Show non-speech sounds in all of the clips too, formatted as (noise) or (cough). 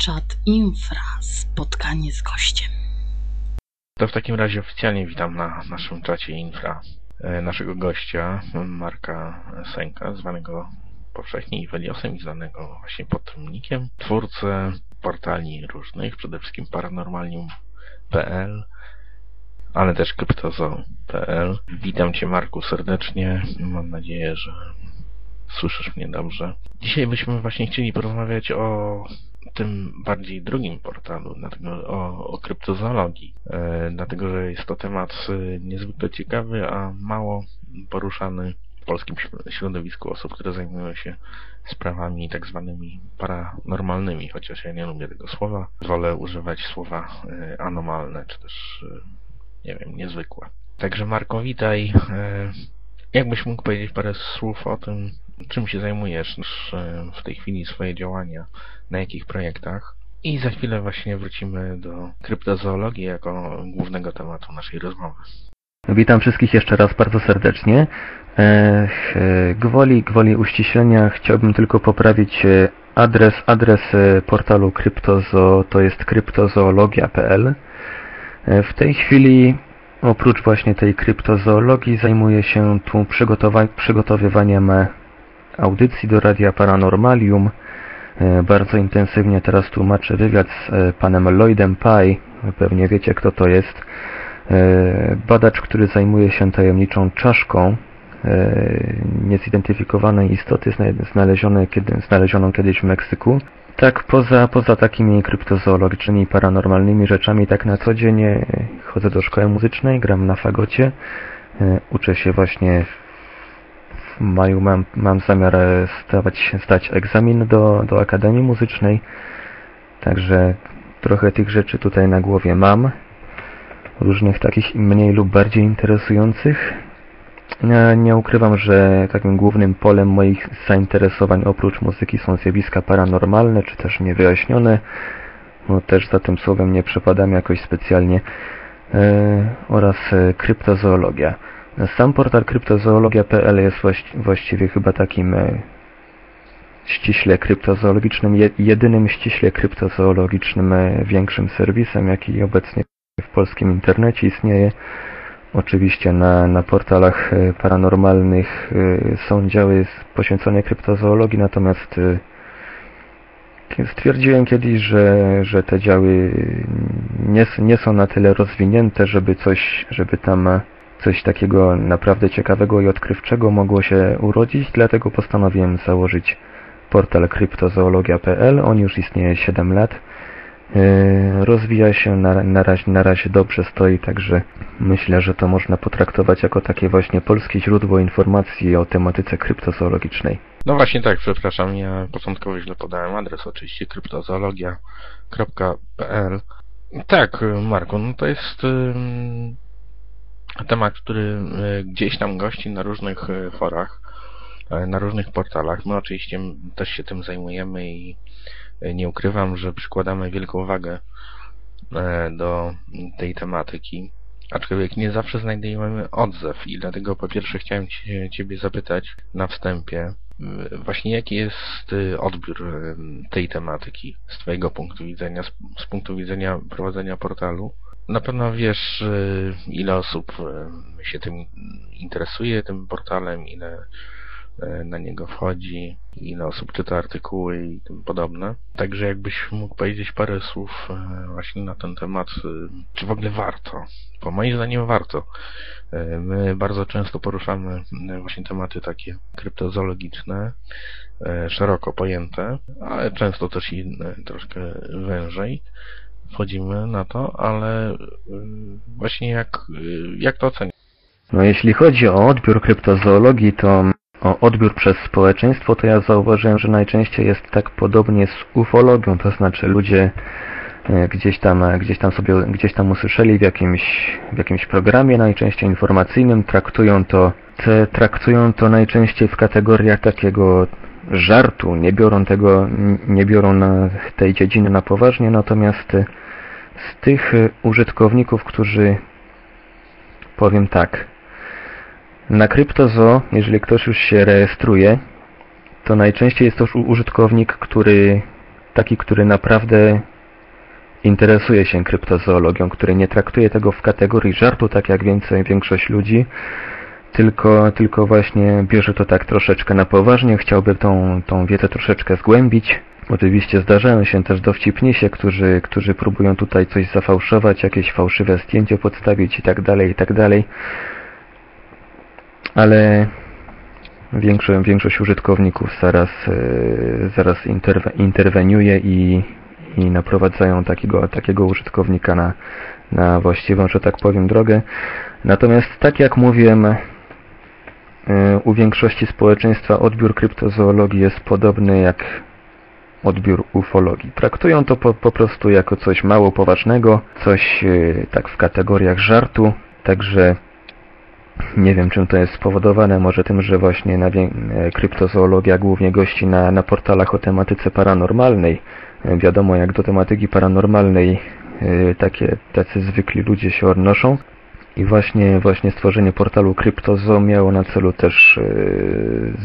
Czat Infra. Spotkanie z gościem. To w takim razie oficjalnie witam na naszym czacie Infra e, naszego gościa, Marka Senka, zwanego powszechnie Iweliosem i znanego właśnie pod tym nickiem, twórcę portali różnych, przede wszystkim paranormalium.pl, ale też kryptozo.pl. Witam Cię Marku serdecznie, mam nadzieję, że słyszysz mnie dobrze. Dzisiaj byśmy właśnie chcieli porozmawiać o tym bardziej drugim portalu, dlatego o, o kryptozoologii, e, dlatego że jest to temat e, niezwykle ciekawy, a mało poruszany w polskim środowisku osób, które zajmują się sprawami tak zwanymi paranormalnymi, chociaż ja nie lubię tego słowa. Wolę używać słowa e, anomalne, czy też, nie wiem, niezwykłe. Także Marko, witaj. Jakbyś mógł powiedzieć parę słów o tym, czym się zajmujesz e, w tej chwili, swoje działania, na jakich projektach? I za chwilę właśnie wrócimy do kryptozoologii jako głównego tematu naszej rozmowy. Witam wszystkich jeszcze raz bardzo serdecznie. E, gwoli, gwoli uściślenia chciałbym tylko poprawić e, adres, adres portalu Kryptozo to jest kryptozoologia.pl. W tej chwili oprócz właśnie tej kryptozoologii zajmuję się tu przygotowywaniem audycji do Radia Paranormalium. E, bardzo intensywnie teraz tłumaczę wywiad z e, panem Lloydem Pye. Pewnie wiecie kto to jest. E, badacz, który zajmuje się tajemniczą czaszką niezidentyfikowanej istoty znalezionej, kiedy, znalezioną kiedyś w Meksyku. Tak, poza, poza takimi kryptozoologicznymi, paranormalnymi rzeczami, tak na co dzień chodzę do szkoły muzycznej, gram na fagocie, uczę się właśnie w maju mam, mam zamiar stawać, zdać egzamin do, do Akademii Muzycznej. Także trochę tych rzeczy tutaj na głowie mam. Różnych takich mniej lub bardziej interesujących. Nie ukrywam, że takim głównym polem moich zainteresowań oprócz muzyki są zjawiska paranormalne, czy też niewyjaśnione. No, też za tym słowem nie przepadam jakoś specjalnie. E, oraz e, kryptozoologia. Sam portal kryptozoologia.pl jest właściwie chyba takim e, ściśle kryptozoologicznym, jedynym ściśle kryptozoologicznym e, większym serwisem, jaki obecnie w polskim internecie istnieje. Oczywiście na, na portalach e, paranormalnych są działy poświęcone kryptozoologii, natomiast stwierdziłem kiedyś, że, że te działy nie, nie są na tyle rozwinięte, żeby coś, żeby tam coś takiego naprawdę ciekawego i odkrywczego mogło się urodzić, dlatego postanowiłem założyć portal kryptozoologia.pl. On już istnieje 7 lat. Yy, rozwija się, na, na, razie, na razie dobrze stoi, także myślę, że to można potraktować jako takie właśnie polskie źródło informacji o tematyce kryptozoologicznej. No właśnie tak, przepraszam, ja początkowo źle podałem adres, oczywiście kryptozoologia.pl Tak, Marku, no to jest temat, który e, gdzieś tam gości na różnych e, forach, e, na różnych portalach. My oczywiście też się tym zajmujemy i nie ukrywam, że przykładamy wielką wagę do tej tematyki. Aczkolwiek nie zawsze znajdujemy odzew i dlatego po pierwsze chciałem Ciebie zapytać na wstępie, właśnie jaki jest odbiór tej tematyki z Twojego punktu widzenia, z punktu widzenia prowadzenia portalu na pewno wiesz, y, ile osób y, się tym interesuje, tym portalem, ile y, na niego wchodzi, ile osób czyta artykuły i tym podobne. Także jakbyś mógł powiedzieć parę słów właśnie na ten temat, czy w ogóle warto? Bo moim zdaniem warto. My bardzo często poruszamy właśnie tematy takie kryptozoologiczne, szeroko pojęte, ale często też i troszkę wężej wchodzimy na to, ale y, właśnie jak, y, jak to oceniać? No jeśli chodzi o odbiór kryptozoologii, to o odbiór przez społeczeństwo, to ja zauważyłem, że najczęściej jest tak podobnie z ufologią, to znaczy ludzie e, gdzieś tam, gdzieś tam sobie, gdzieś tam usłyszeli w jakimś, w jakimś programie, najczęściej informacyjnym, traktują to, te, traktują to najczęściej w kategoriach takiego żartu, nie biorą tego, nie biorą na tej dziedziny na poważnie, natomiast z tych y, użytkowników, którzy powiem tak na CryptoZoo, jeżeli ktoś już się rejestruje to najczęściej jest to użytkownik, który taki, który naprawdę interesuje się kryptozoologią, który nie traktuje tego w kategorii żartu, tak jak więcej, większość ludzi, tylko, tylko właśnie bierze to tak troszeczkę na poważnie, chciałby tą, tą wiedzę troszeczkę zgłębić. Oczywiście zdarzają się też dowcipnisie, którzy, którzy próbują tutaj coś zafałszować, jakieś fałszywe zdjęcie podstawić i tak dalej, i tak dalej. Ale większość, większość użytkowników zaraz, e, zaraz interwe, interweniuje i, i naprowadzają takiego, takiego użytkownika na, na właściwą, że tak powiem, drogę. Natomiast tak jak mówiłem, u większości społeczeństwa odbiór kryptozoologii jest podobny jak odbiór ufologii. Traktują to po, po prostu jako coś mało poważnego, coś e, tak w kategoriach żartu, także nie wiem czym to jest spowodowane, może tym, że właśnie na e, kryptozoologia głównie gości na, na portalach o tematyce paranormalnej. E, Wiadomo jak do tematyki paranormalnej e, takie, tacy zwykli ludzie się odnoszą. I właśnie, właśnie stworzenie portalu Cryptozo miało na celu też e,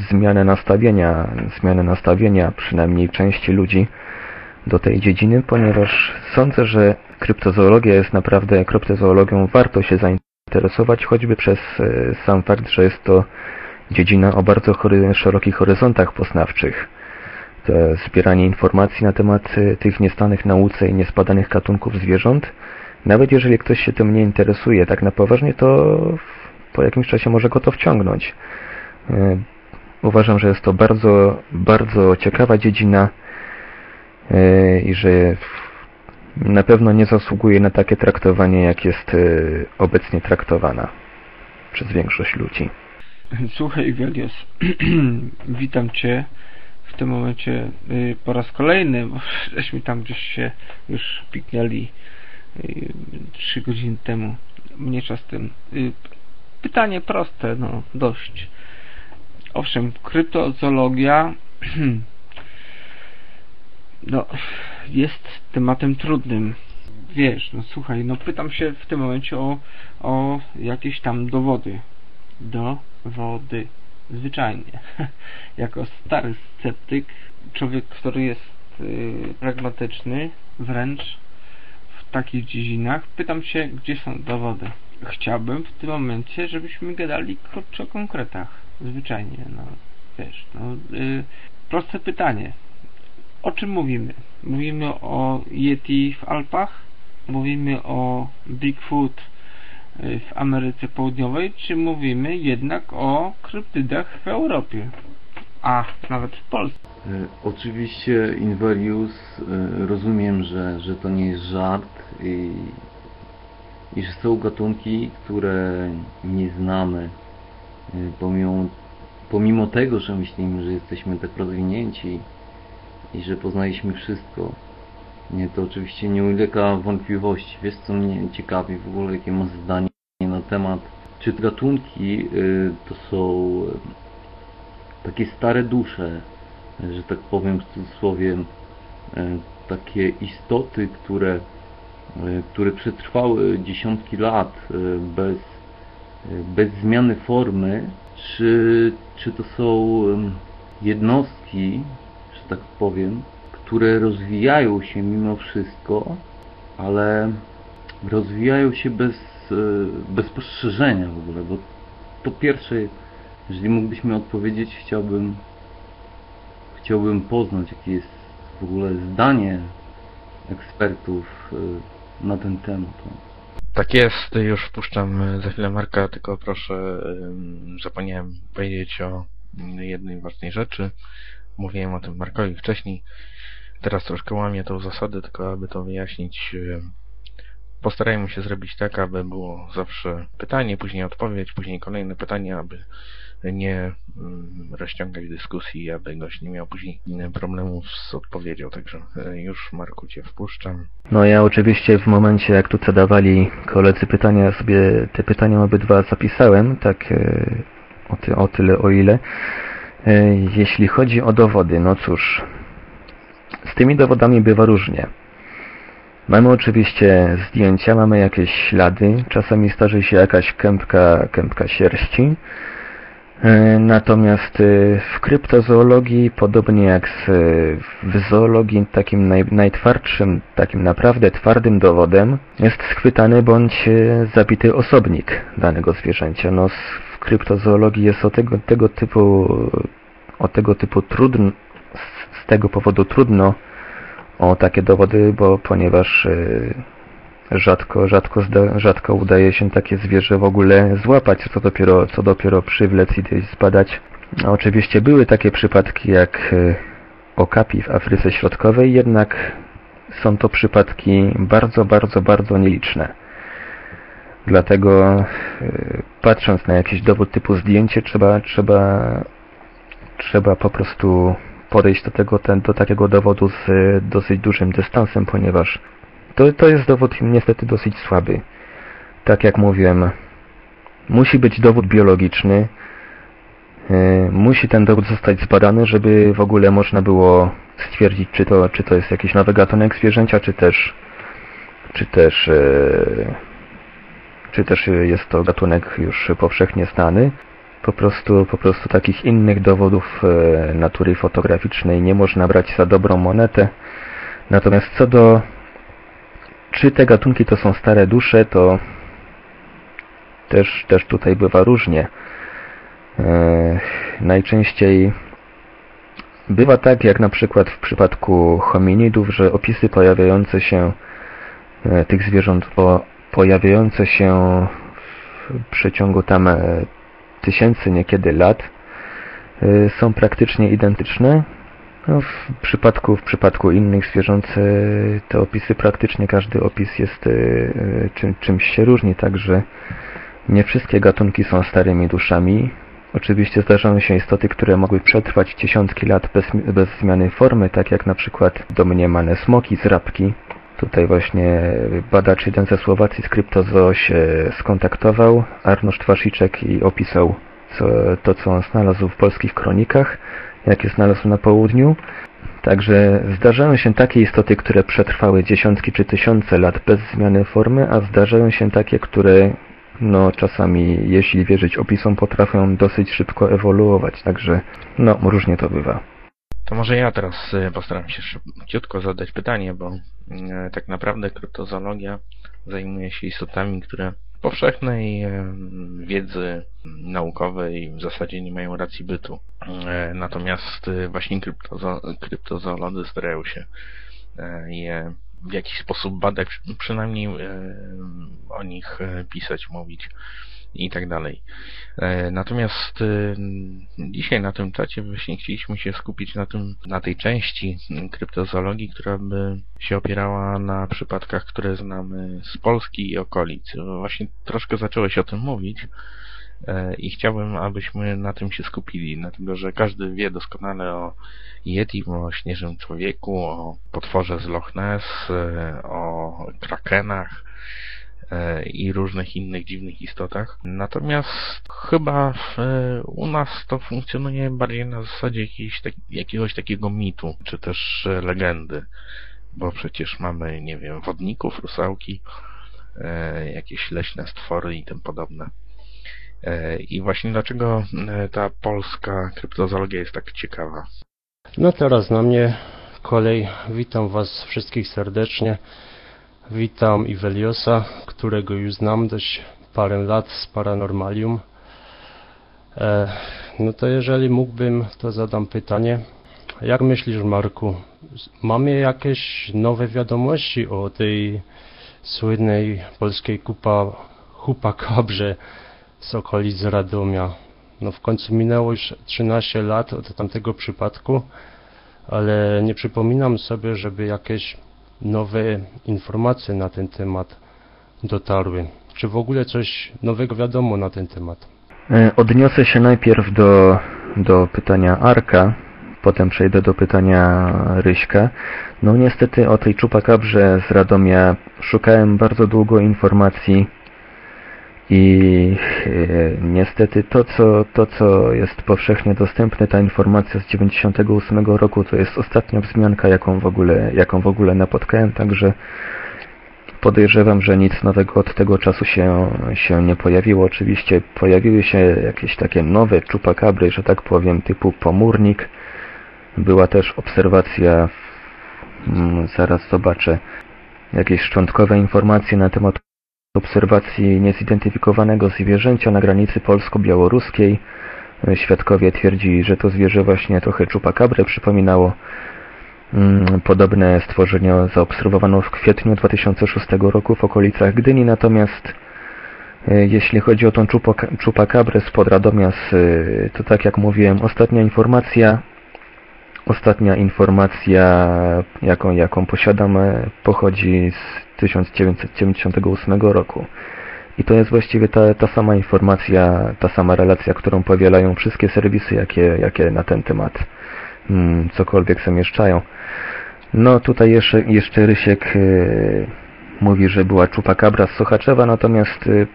zmianę nastawienia, zmianę nastawienia przynajmniej części ludzi do tej dziedziny, ponieważ sądzę, że kryptozoologia jest naprawdę, kryptozoologią warto się zainteresować, choćby przez e, sam fakt, że jest to dziedzina o bardzo chory, szerokich horyzontach poznawczych. To zbieranie informacji na temat e, tych niestanych nauce i niespadanych gatunków zwierząt nawet jeżeli ktoś się tym nie interesuje tak na poważnie, to po jakimś czasie może go to wciągnąć. E, Uważam, że jest to bardzo, bardzo ciekawa dziedzina e, i że na pewno nie zasługuje na takie traktowanie, jak jest e, obecnie traktowana przez większość ludzi. Słuchaj, Welios, (clears throat) witam Cię w tym momencie po raz kolejny, bo (laughs) żeśmy tam gdzieś się już piknęli y, trzy godziny temu, mniejsza z tym. Y, Pytanie proste, no dość. Owszem, kryptozoologia (clears throat) no, jest tematem trudnym. Wiesz, no słuchaj, no pytam się w tym momencie o, o jakieś tam dowody. Dowody. Zwyczajnie. (laughs) Jako stary sceptyk, człowiek, który jest y, pragmatyczny, wręcz w takich dziedzinach, pytam się, gdzie są dowody. Chciałbym w tym momencie, żebyśmy gadali kurczę o konkretach. Zwyczajnie, no wiesz, no y, proste pytanie. O czym mówimy? Mówimy o Yeti w Alpach? Mówimy o Bigfoot y, w Ameryce Południowej? Czy mówimy jednak o kryptydach w Europie? A, nawet w Polsce. E, Oczywiście Inverius, e, rozumiem, że, że to nie jest żart i, i że są gatunki, które nie znamy. E, Pomimo, pomimo tego, że myślimy, że jesteśmy tak rozwinięci i że poznaliśmy wszystko, nie, to oczywiście nie ulega wątpliwości. Wiesz co mnie ciekawi w ogóle, jakie masz zdanie na temat, czy te gatunki y, to są takie stare dusze, że tak powiem w cudzysłowie, e, takie istoty, które, e, które przetrwały dziesiątki lat e, bez, bez zmiany formy, czy, czy to są jednostki, że tak powiem, które rozwijają się mimo wszystko, ale rozwijają się bez, bez postrzeżenia w ogóle, bo po pierwsze, jeżeli mógłbyś mi odpowiedzieć, chciałbym chciałbym poznać, jakie jest w ogóle zdanie ekspertów y, na ten temat. Tak jest, już wpuszczam e, za chwilę Marka, tylko proszę, zapomniałem powiedzieć o jednej ważnej rzeczy. Mówiłem o tym Markowi wcześniej. Teraz troszkę łamię tą zasadę, tylko aby to wyjaśnić, ym, postarajmy się zrobić tak, aby było zawsze pytanie, później odpowiedź, później kolejne pytanie, aby nie ym, rozciągać dyskusji, aby gość nie miał później mm, problemów z odpowiedzią. Także e, już Marku Cię wpuszczam. No ja oczywiście w momencie jak tu zadawali koledzy pytania, sobie te pytania obydwa zapisałem, tak e, o, ty, o tyle o ile. E, Jeśli chodzi o dowody, no cóż, z tymi dowodami bywa różnie. Mamy oczywiście zdjęcia, mamy jakieś ślady, czasami starzy się jakaś kępka, kępka sierści, Natomiast e, w kryptozoologii, podobnie jak w zoologii, takim naj, najtwardszym, takim naprawdę twardym dowodem jest schwytany bądź e, zabity osobnik danego zwierzęcia. No, w kryptozoologii jest o tego, tego typu, o tego typu trudno, z- tego powodu trudno o takie dowody, bo ponieważ e, rzadko, rzadko, zda, rzadko udaje się takie zwierzę w ogóle złapać, co dopiero, co dopiero przywlec i gdzieś zbadać. No, oczywiście były takie przypadki jak e, okapi w Afryce Środkowej, jednak są to przypadki bardzo, bardzo, bardzo nieliczne. Dlatego e, patrząc na jakiś dowód typu zdjęcie, trzeba, trzeba, trzeba po prostu podejść do tego, ten, do takiego dowodu z e, dosyć dużym dystansem, ponieważ to, to jest dowód niestety dosyć słaby. Tak jak mówiłem, musi być dowód biologiczny, e, musi ten dowód zostać zbadany, żeby w ogóle można było stwierdzić, czy to, czy to jest jakiś nowy gatunek zwierzęcia, czy też, czy też, e, czy też jest to gatunek już powszechnie znany. Po prostu, po prostu takich innych dowodów e, natury fotograficznej nie można brać za dobrą monetę. Natomiast co do czy te gatunki to są stare dusze, to też, też tutaj bywa różnie. E, najczęściej bywa tak, jak na przykład w przypadku hominidów, że opisy pojawiające się e, tych zwierząt po, pojawiające się w przeciągu tam e, tysięcy niekiedy lat e, są praktycznie identyczne. No, w przypadku, w przypadku innych zwierząt te opisy, praktycznie każdy opis jest e, e, czym, czymś się różni, także nie wszystkie gatunki są starymi duszami. Oczywiście zdarzają się istoty, które mogły przetrwać dziesiątki lat bez, bez zmiany formy, tak jak na przykład domniemane smoki z rabki. Tutaj właśnie badacz jeden ze Słowacji z Kryptozoo się skontaktował, Arnoszd Wasziczek i opisał co, to, co on znalazł w polskich kronikach, jakie znalazł na południu. Także zdarzają się takie istoty, które przetrwały dziesiątki czy tysiące lat bez zmiany formy, a zdarzają się takie, które no czasami, jeśli wierzyć opisom, potrafią dosyć szybko ewoluować. Także no różnie to bywa. To może ja teraz e, postaram się szybciutko zadać pytanie, bo e, tak naprawdę kryptozoologia zajmuje się istotami, które powszechnej wiedzy naukowej w zasadzie nie mają racji bytu. E, Natomiast e, właśnie kryptozo kryptozoolodzy starają się e, je w jakiś sposób badać, przy- przynajmniej o nich pisać, mówić i tak dalej. E, Natomiast e, dzisiaj na tym czacie właśnie chcieliśmy się skupić na tym, na tej części kryptozoologii, która by się opierała na przypadkach, które znamy z Polski i okolic. Właśnie troszkę zacząłeś o tym mówić e, i chciałbym, abyśmy na tym się skupili, dlatego że każdy wie doskonale o Yeti, o śnieżnym człowieku, o potworze z Loch Ness, e, o krakenach, i różnych innych dziwnych istotach. Natomiast chyba e, u nas to funkcjonuje bardziej na zasadzie tak, jakiegoś takiego mitu, czy też e, legendy, bo przecież mamy, nie wiem, wodników, rusałki, e, jakieś leśne stwory i tym podobne. E, I właśnie dlaczego e, ta polska kryptozoologia jest tak ciekawa? No teraz na mnie kolej. Witam Was wszystkich serdecznie. Witam Iweliosa, którego już znam dość parę lat z Paranormalium. E, no to jeżeli mógłbym, to zadam pytanie. Jak myślisz, Marku, mamy jakieś nowe wiadomości o tej słynnej polskiej kupa, chupakabrze z okolic Radomia? No w końcu minęło już 13 lat od tamtego przypadku, ale nie przypominam sobie, żeby jakieś nowe informacje na ten temat dotarły. Czy w ogóle coś nowego wiadomo na ten temat? E, Odniosę się najpierw do, do pytania Arka, potem przejdę do pytania Ryśka. No niestety o tej czupakabrze z Radomia szukałem bardzo długo informacji i e, niestety to co, to, co jest powszechnie dostępne, ta informacja z 98 roku, to jest ostatnia wzmianka, jaką w ogóle, jaką w ogóle napotkałem, także podejrzewam, że nic nowego od tego czasu się, się nie pojawiło. Oczywiście pojawiły się jakieś takie nowe czupakabry, że tak powiem, typu pomórnik. Była też obserwacja, mm, zaraz zobaczę, jakieś szczątkowe informacje na temat obserwacji niezidentyfikowanego zwierzęcia na granicy polsko-białoruskiej. Świadkowie twierdzi, że to zwierzę właśnie trochę czupakabrę przypominało. Mm, Podobne stworzenie zaobserwowano w kwietniu 2006 roku w okolicach Gdyni, natomiast e, jeśli chodzi o tą czupaka- czupakabrę spod Radomia, e, to tak jak mówiłem, ostatnia informacja, ostatnia informacja, jaką, jaką posiadam, pochodzi z 1998 roku. I to jest właściwie ta, ta sama informacja, ta sama relacja, którą powielają wszystkie serwisy, jakie, jakie na ten temat mm, cokolwiek zamieszczają. No tutaj jeszcze, jeszcze Rysiek y, mówi, że była czupakabra z Sochaczewa, natomiast y,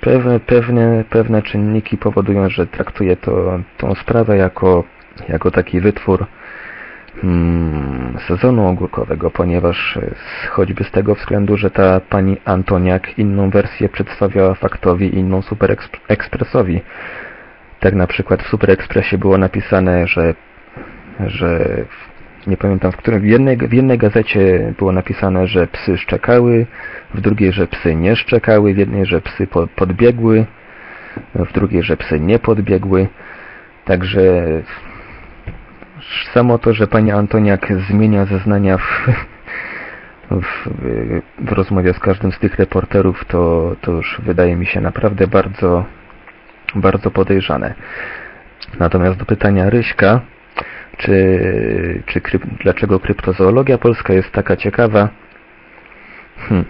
pewne, pewne, pewne czynniki powodują, że traktuje to, tą sprawę jako, jako taki wytwór mm, sezonu ogórkowego, ponieważ z- choćby z tego względu, że ta pani Antoniak inną wersję przedstawiała faktowi, inną Super Exp- Expressowi. Tak na przykład w Super Expressie było napisane, że, że nie pamiętam w którym, w jednej, w jednej gazecie było napisane, że psy szczekały, w drugiej, że psy nie szczekały, w jednej, że psy po, podbiegły, w drugiej, że psy nie podbiegły. Także samo to, że pani Antoniak zmienia zeznania w, w, w rozmowie z każdym z tych reporterów, to, to już wydaje mi się naprawdę bardzo, bardzo podejrzane. Natomiast do pytania Ryśka, czy, czy kryp, dlaczego kryptozoologia polska jest taka ciekawa? Hmm.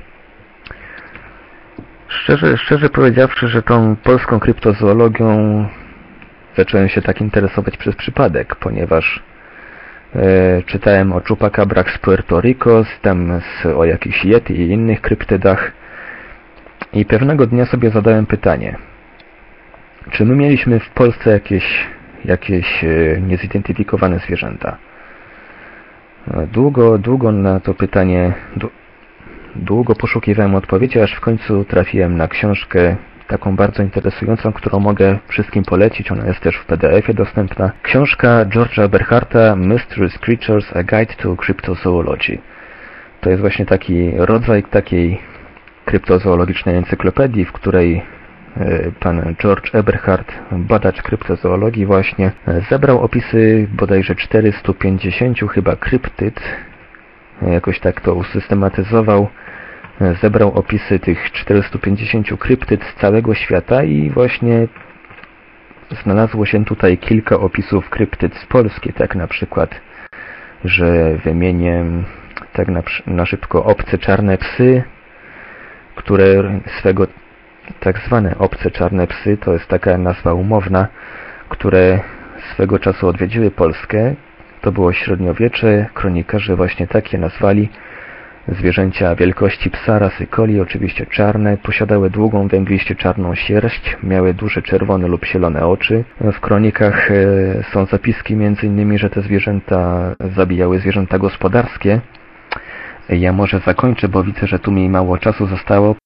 Szczerze, szczerze powiedziawszy, że tą polską kryptozoologią zacząłem się tak interesować przez przypadek, ponieważ e, czytałem o czupakabrach z Puerto Rico, tam z, o jakichś yeti i innych kryptydach i pewnego dnia sobie zadałem pytanie, czy my mieliśmy w Polsce jakieś, jakieś e, niezidentyfikowane zwierzęta? E, Długo, długo na to pytanie, dłu- długo poszukiwałem odpowiedzi, aż w końcu trafiłem na książkę taką bardzo interesującą, którą mogę wszystkim polecić. Ona jest też w PDF-ie dostępna. Książka George'a Eberharta Mysterious Creatures – A Guide to Cryptozoology. To jest właśnie taki rodzaj takiej kryptozoologicznej encyklopedii, w której e, pan George Eberhard, badacz kryptozoologii właśnie, e, zebrał opisy bodajże 450 chyba kryptyd, e, jakoś tak to usystematyzował, zebrał opisy tych 450 kryptyd z całego świata i właśnie znalazło się tutaj kilka opisów kryptyd z Polski, tak na przykład, że wymienię tak na, na szybko obce czarne psy, które swego tak zwane obce czarne psy, to jest taka nazwa umowna, które swego czasu odwiedziły Polskę. To było średniowiecze, kronikarze właśnie takie nazwali. Zwierzęcia wielkości psa rasy coli, oczywiście czarne, posiadały długą, węgliście czarną sierść, miały duże czerwone lub zielone oczy. W kronikach e, są zapiski m.in., że te zwierzęta zabijały zwierzęta gospodarskie. Ja może zakończę, bo widzę, że tu mi mało czasu zostało.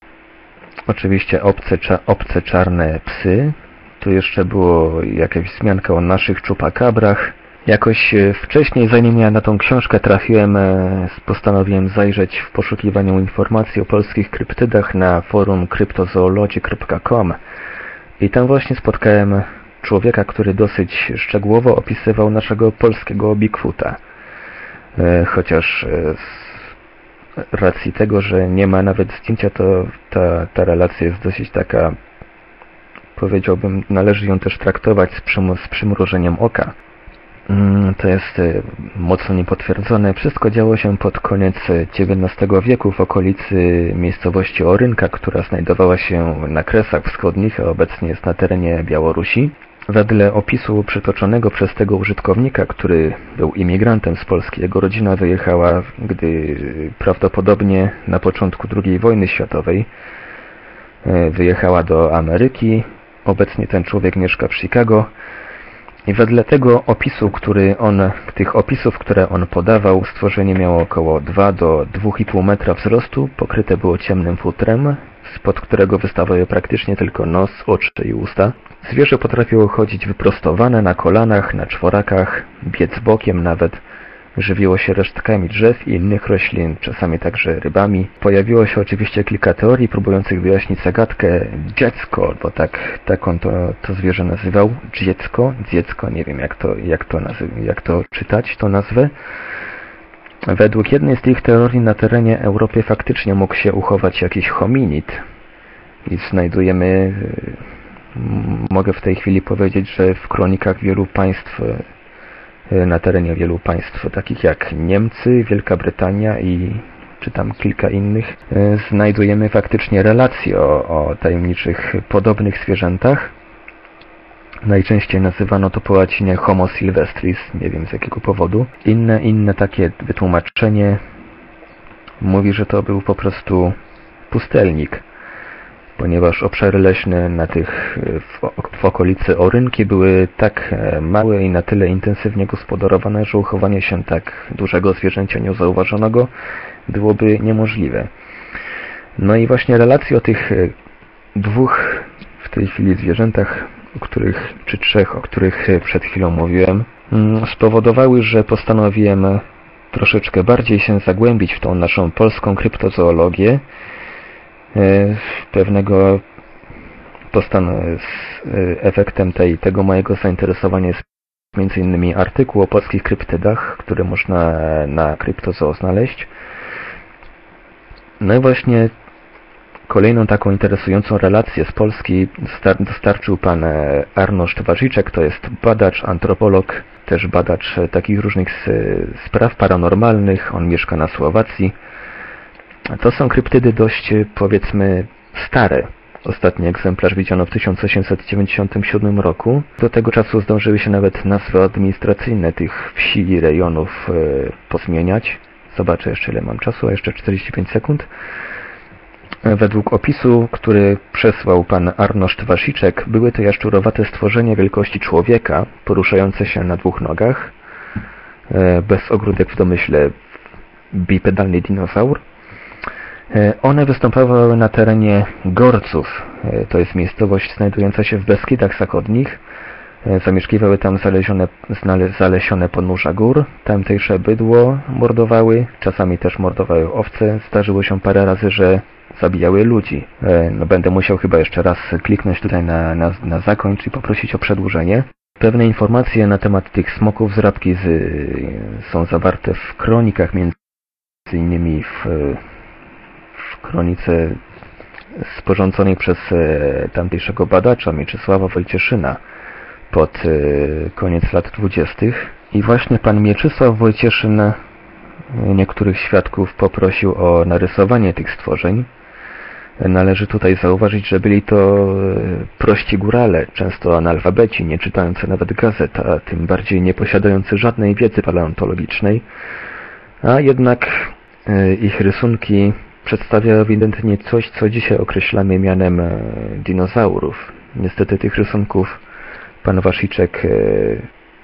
Oczywiście obce, cza, obce czarne psy. Tu jeszcze było jakaś wzmianka o naszych czupakabrach. Jakoś e, wcześniej, zanim ja na tą książkę trafiłem, e, postanowiłem zajrzeć w poszukiwaniu informacji o polskich kryptydach na forum cryptozoology.com i tam właśnie spotkałem człowieka, który dosyć szczegółowo opisywał naszego polskiego Bigfoota. E, Chociaż z racji tego, że nie ma nawet zdjęcia, to ta, ta relacja jest dosyć taka, powiedziałbym, należy ją też traktować z, przym z przymrużeniem oka. Mm, To jest e, mocno niepotwierdzone. Wszystko działo się pod koniec XIX wieku w okolicy miejscowości Orynka, która znajdowała się na Kresach Wschodnich, a obecnie jest na terenie Białorusi. Wedle opisu przytoczonego przez tego użytkownika, który był imigrantem z Polski, jego rodzina wyjechała, gdy prawdopodobnie na początku II wojny światowej wyjechała do Ameryki. Obecnie ten człowiek mieszka w Chicago I wedle tego opisu, który on, tych opisów, które on podawał, stworzenie miało około 2 do 2,5 metra wzrostu, pokryte było ciemnym futrem, spod którego wystawały praktycznie tylko nos, oczy i usta. Zwierzę potrafiło chodzić wyprostowane na kolanach, na czworakach, biec bokiem nawet. Żywiło się resztkami drzew i innych roślin, czasami także rybami. Pojawiło się oczywiście kilka teorii próbujących wyjaśnić zagadkę dziecko, bo tak, tak on to, to zwierzę nazywał. Dziecko, dziecko, nie wiem jak to, jak to, nazy- jak to czytać, to nazwę. Według jednej z tych teorii na terenie Europy faktycznie mógł się uchować jakiś hominid. I znajdujemy, mogę w tej chwili powiedzieć, że w kronikach wielu państw, na terenie wielu państw, takich jak Niemcy, Wielka Brytania i czy tam kilka innych, y, znajdujemy faktycznie relacje o, o tajemniczych, podobnych zwierzętach. Najczęściej nazywano to po łacinie Homo sylvestris, nie wiem z jakiego powodu. Inne, inne takie wytłumaczenie mówi, że to był po prostu pustelnik, ponieważ obszary leśne na tych w, w okolicy Orynki były tak e, małe i na tyle intensywnie gospodarowane, że uchowanie się tak dużego zwierzęcia niezauważonego byłoby niemożliwe. No i właśnie relacje o tych e, dwóch w tej chwili zwierzętach, o których, czy trzech, o których e, przed chwilą mówiłem, mm, spowodowały, że postanowiłem troszeczkę bardziej się zagłębić w tą naszą polską kryptozoologię. E, Pewnego postan- z e, efektem tej, tego mojego zainteresowania jest innymi artykuł o polskich kryptydach, które można na kryptozoo znaleźć. No i właśnie Kolejną taką interesującą relację z Polski dostar- dostarczył pan e, Arnoszd Warziczek, to jest badacz, antropolog, też badacz e, takich różnych spraw paranormalnych. On mieszka na Słowacji. To są kryptydy dość, e, powiedzmy, stare. Ostatni egzemplarz widziano w 1897 roku. Do tego czasu zdążyły się nawet nazwy administracyjne tych wsi i rejonów e, pozmieniać. Zobaczę jeszcze ile mam czasu, a jeszcze 45 sekund. Według opisu, który przesłał pan Arnoszd Wasiczek, były to jaszczurowate stworzenia wielkości człowieka, poruszające się na dwóch nogach, e, bez ogródek w domyśle bipedalny dinozaur. E, One występowały na terenie Gorców, e, to jest miejscowość znajdująca się w Beskidach Zachodnich. E, Zamieszkiwały tam zalezione, znale, zalesione podnóża gór, tamtejsze bydło mordowały, czasami też mordowały owce. Zdarzyło się parę razy, że zabijały ludzi. No, będę musiał chyba jeszcze raz kliknąć tutaj na, na, na zakończ i poprosić o przedłużenie. Pewne informacje na temat tych smoków z rabki z, są zawarte w kronikach, między innymi w, kronice sporządzonej przez e, tamtejszego badacza Mieczysława Wojcieszyna pod e, koniec lat dwudziestych. I właśnie pan Mieczysław Wojcieszyn e, niektórych świadków poprosił o narysowanie tych stworzeń. Należy tutaj zauważyć, że byli to prości górale, często analfabeci, nie czytający nawet gazet, a tym bardziej nie posiadający żadnej wiedzy paleontologicznej, a jednak ich rysunki przedstawiają ewidentnie coś, co dzisiaj określamy mianem e, dinozaurów. Niestety tych rysunków pan Wasiczek, e,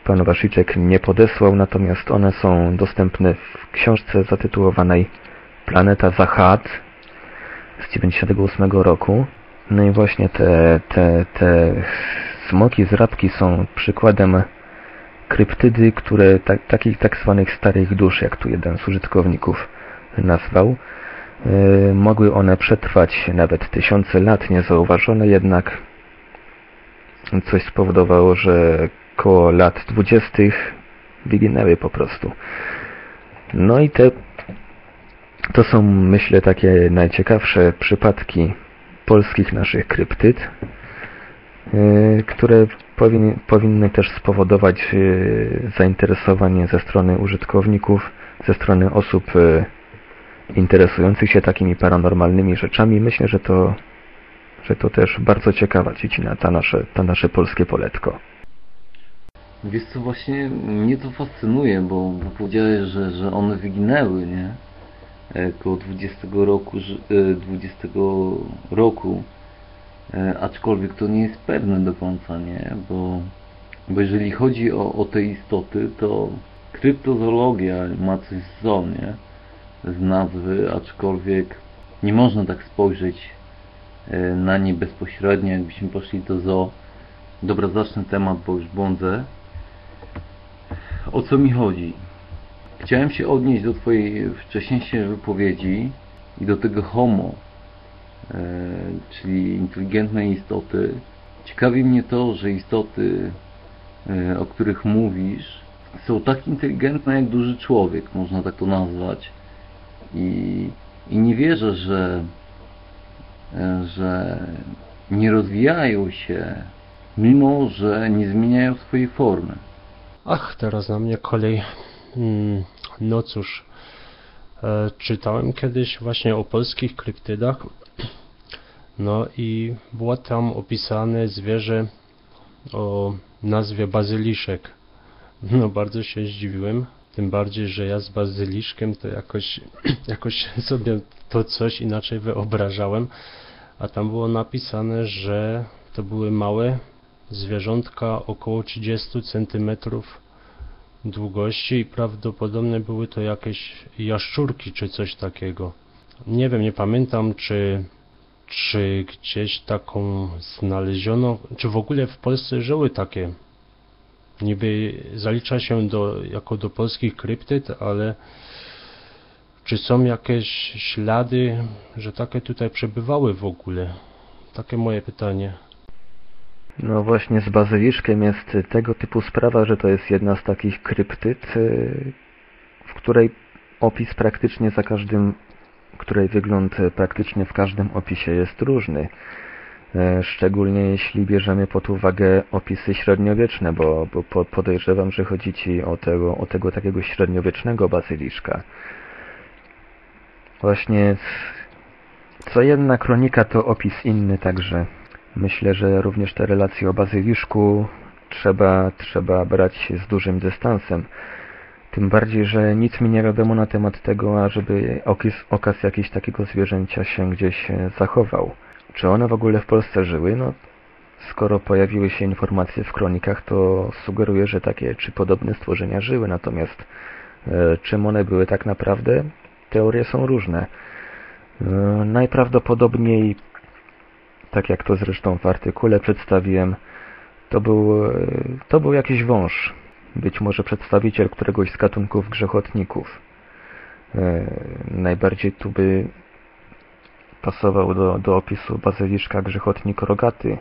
pan Wasiczek nie podesłał, natomiast one są dostępne w książce zatytułowanej Planeta Zahad z 98 roku. No i właśnie te, te, te smoki z rabki są przykładem kryptydy, które tak, takich tak zwanych starych dusz, jak tu jeden z użytkowników nazwał. Yy, mogły one przetrwać nawet tysiące lat niezauważone, jednak coś spowodowało, że koło lat dwudziestych wyginęły po prostu. No i te to są, myślę, takie najciekawsze przypadki polskich naszych kryptyd, yy, które powin, powinny też spowodować yy, zainteresowanie ze strony użytkowników, ze strony osób interesujących się takimi paranormalnymi rzeczami. Myślę, że to, że to też bardzo ciekawa dziedzina, ta nasze, ta nasze polskie poletko. Wiesz co, właśnie mnie to fascynuje, bo, powiedziałeś, że, że one wyginęły, nie? E, Koło 20 roku, ży- e, 20 roku, E, aczkolwiek to nie jest pewne do końca, nie? Bo Bo jeżeli chodzi o, o te istoty, to kryptozoologia ma coś z nie? Z nazwy, aczkolwiek nie można tak spojrzeć e, na nie bezpośrednio, jakbyśmy poszli do zoo. Dobra, zacznę temat, bo już błądzę. O co mi chodzi? Chciałem się odnieść do Twojej wcześniejszej wypowiedzi i do tego homo, e, czyli inteligentnej istoty. Ciekawi mnie to, że istoty, e, o których mówisz, są tak inteligentne jak duży człowiek, można tak to nazwać. I, i nie wierzę, że, e, że nie rozwijają się, mimo że nie zmieniają swojej formy. Ach, teraz na mnie kolej. Mm, no cóż, e, czytałem kiedyś właśnie o polskich kryptydach. No i było tam opisane zwierzę o nazwie bazyliszek. No bardzo się zdziwiłem, tym bardziej, że ja z bazyliszkiem to jakoś, (clears throat) jakoś (laughs) sobie to coś inaczej wyobrażałem, a tam było napisane, że to były małe zwierzątka około 30 centymetrów długości i prawdopodobnie były to jakieś jaszczurki czy coś takiego. Nie wiem, nie pamiętam czy, czy gdzieś taką znaleziono, czy w ogóle w Polsce żyły takie. Niby zalicza się do, jako do polskich kryptyd, ale czy są jakieś ślady, że takie tutaj przebywały w ogóle? Takie moje pytanie. No właśnie z bazyliszkiem jest tego typu sprawa, że to jest jedna z takich kryptyd, y, w której opis praktycznie za każdym, której wygląd praktycznie w każdym opisie jest różny. E, Szczególnie jeśli bierzemy pod uwagę opisy średniowieczne, bo, bo po- podejrzewam, że chodzi Ci o tego, o tego takiego średniowiecznego bazyliszka. Właśnie co jedna kronika to opis inny, także myślę, że również te relacje o bazyliszku trzeba, trzeba brać z dużym dystansem. Tym bardziej, że nic mi nie wiadomo na temat tego, ażeby okis, okaz jakiś takiego zwierzęcia się gdzieś e, zachował. Czy one w ogóle w Polsce żyły? No, skoro pojawiły się informacje w kronikach, to sugeruje, że takie czy podobne stworzenia żyły. Natomiast e, czym one były tak naprawdę? Teorie są różne. E, najprawdopodobniej, tak jak to zresztą w artykule przedstawiłem, to był, e, to był jakiś wąż. Być może przedstawiciel któregoś z gatunków grzechotników. E, najbardziej tu by pasował do, do opisu bazyliszka grzechotnik rogaty,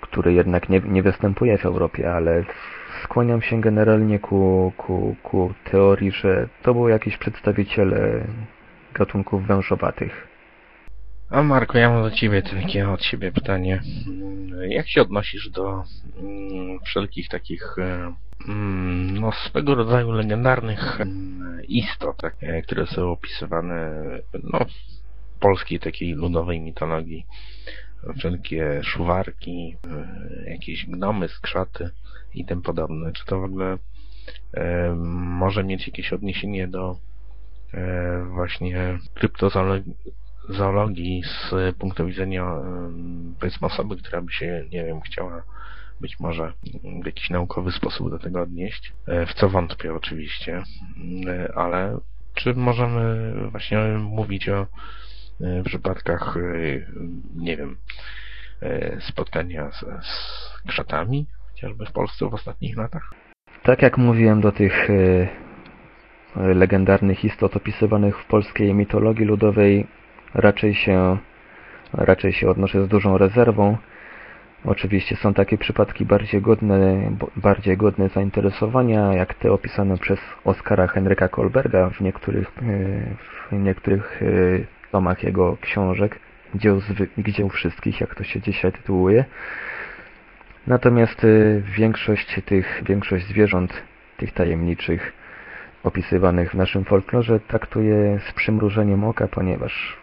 który jednak nie, nie występuje w Europie, ale skłaniam się generalnie ku, ku, ku teorii, że to był jakiś przedstawiciel e, gatunków wężowatych. A Marko, ja mam do Ciebie takie od siebie pytanie. Jak się odnosisz do mm, wszelkich takich e, mm, no swego rodzaju legendarnych mm, istot, e, które są opisywane no, polskiej takiej ludowej mitologii? Wszelkie szuwarki, e, jakieś gnomy, skrzaty i tym podobne. Czy to w ogóle e, może mieć jakieś odniesienie do e, właśnie kryptozoologii zoologii z punktu widzenia powiedzmy osoby, która by się, nie wiem, chciała być może w jakiś naukowy sposób do tego odnieść, w co wątpię oczywiście, ale czy możemy właśnie mówić o e, przypadkach, e, nie wiem, e, spotkania z, z krzatami, chociażby w Polsce w ostatnich latach? Tak jak mówiłem do tych legendarnych istot opisywanych w polskiej mitologii ludowej, raczej się, raczej się odnoszę z dużą rezerwą. Oczywiście są takie przypadki bardziej godne, bardziej godne zainteresowania, jak te opisane przez Oskara Henryka Kolberga w niektórych, w niektórych tomach jego książek, dzieł, dzieł wszystkich, jak to się dzisiaj tytułuje. Natomiast e, większość tych, większość zwierząt, tych tajemniczych, opisywanych w naszym folklorze, traktuję z przymrużeniem oka, ponieważ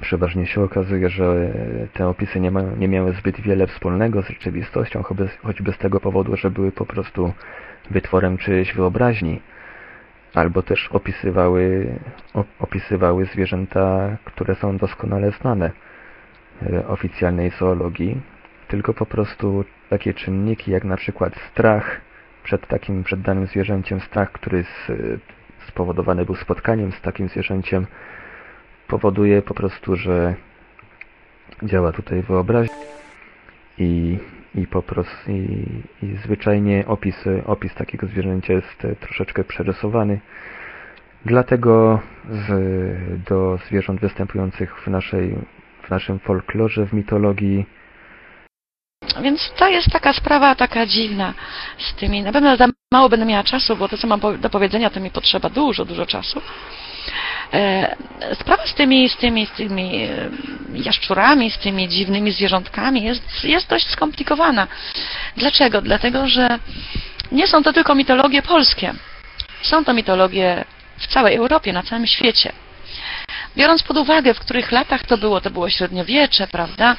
przeważnie się okazuje, że te opisy nie, mają, nie miały zbyt wiele wspólnego z rzeczywistością, choćby z tego powodu, że były po prostu wytworem czyjejś wyobraźni, albo też opisywały, opisywały zwierzęta, które są doskonale znane e, oficjalnej zoologii. tylko po prostu takie czynniki jak na przykład strach przed takim, przed danym zwierzęciem, strach, który z, spowodowany był spotkaniem z takim zwierzęciem, powoduje po prostu, że działa tutaj wyobraźnia i, i po prostu i, i zwyczajnie opis, opis takiego zwierzęcia jest troszeczkę przerysowany. Dlatego z, do zwierząt występujących w, naszej, w naszym folklorze, w mitologii Więc to jest taka sprawa taka dziwna z tymi. Na pewno za mało będę miała czasu, bo to co mam do powiedzenia to mi potrzeba dużo, dużo czasu. E, Sprawa z tymi, z tymi, z tymi e, jaszczurami, z tymi dziwnymi zwierzątkami jest, jest dość skomplikowana. Dlaczego? Dlatego, że nie są to tylko mitologie polskie. Są to mitologie w całej Europie, na całym świecie. Biorąc pod uwagę, w których latach to było, to było średniowiecze, prawda,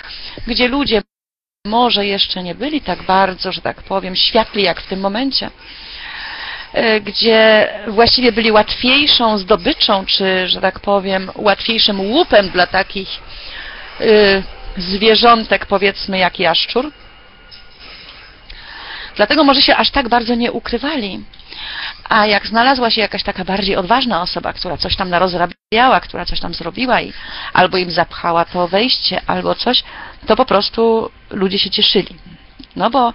gdzie ludzie może jeszcze nie byli tak bardzo, że tak powiem, światli jak w tym momencie, e, gdzie właściwie byli łatwiejszą zdobyczą, czy, że tak powiem, łatwiejszym łupem dla takich y, zwierzątek, powiedzmy, jak jaszczur. Dlatego może się aż tak bardzo nie ukrywali. A jak znalazła się jakaś taka bardziej odważna osoba, która coś tam narozrabiała, która coś tam zrobiła i albo im zapchała to wejście, albo coś, to po prostu ludzie się cieszyli. No bo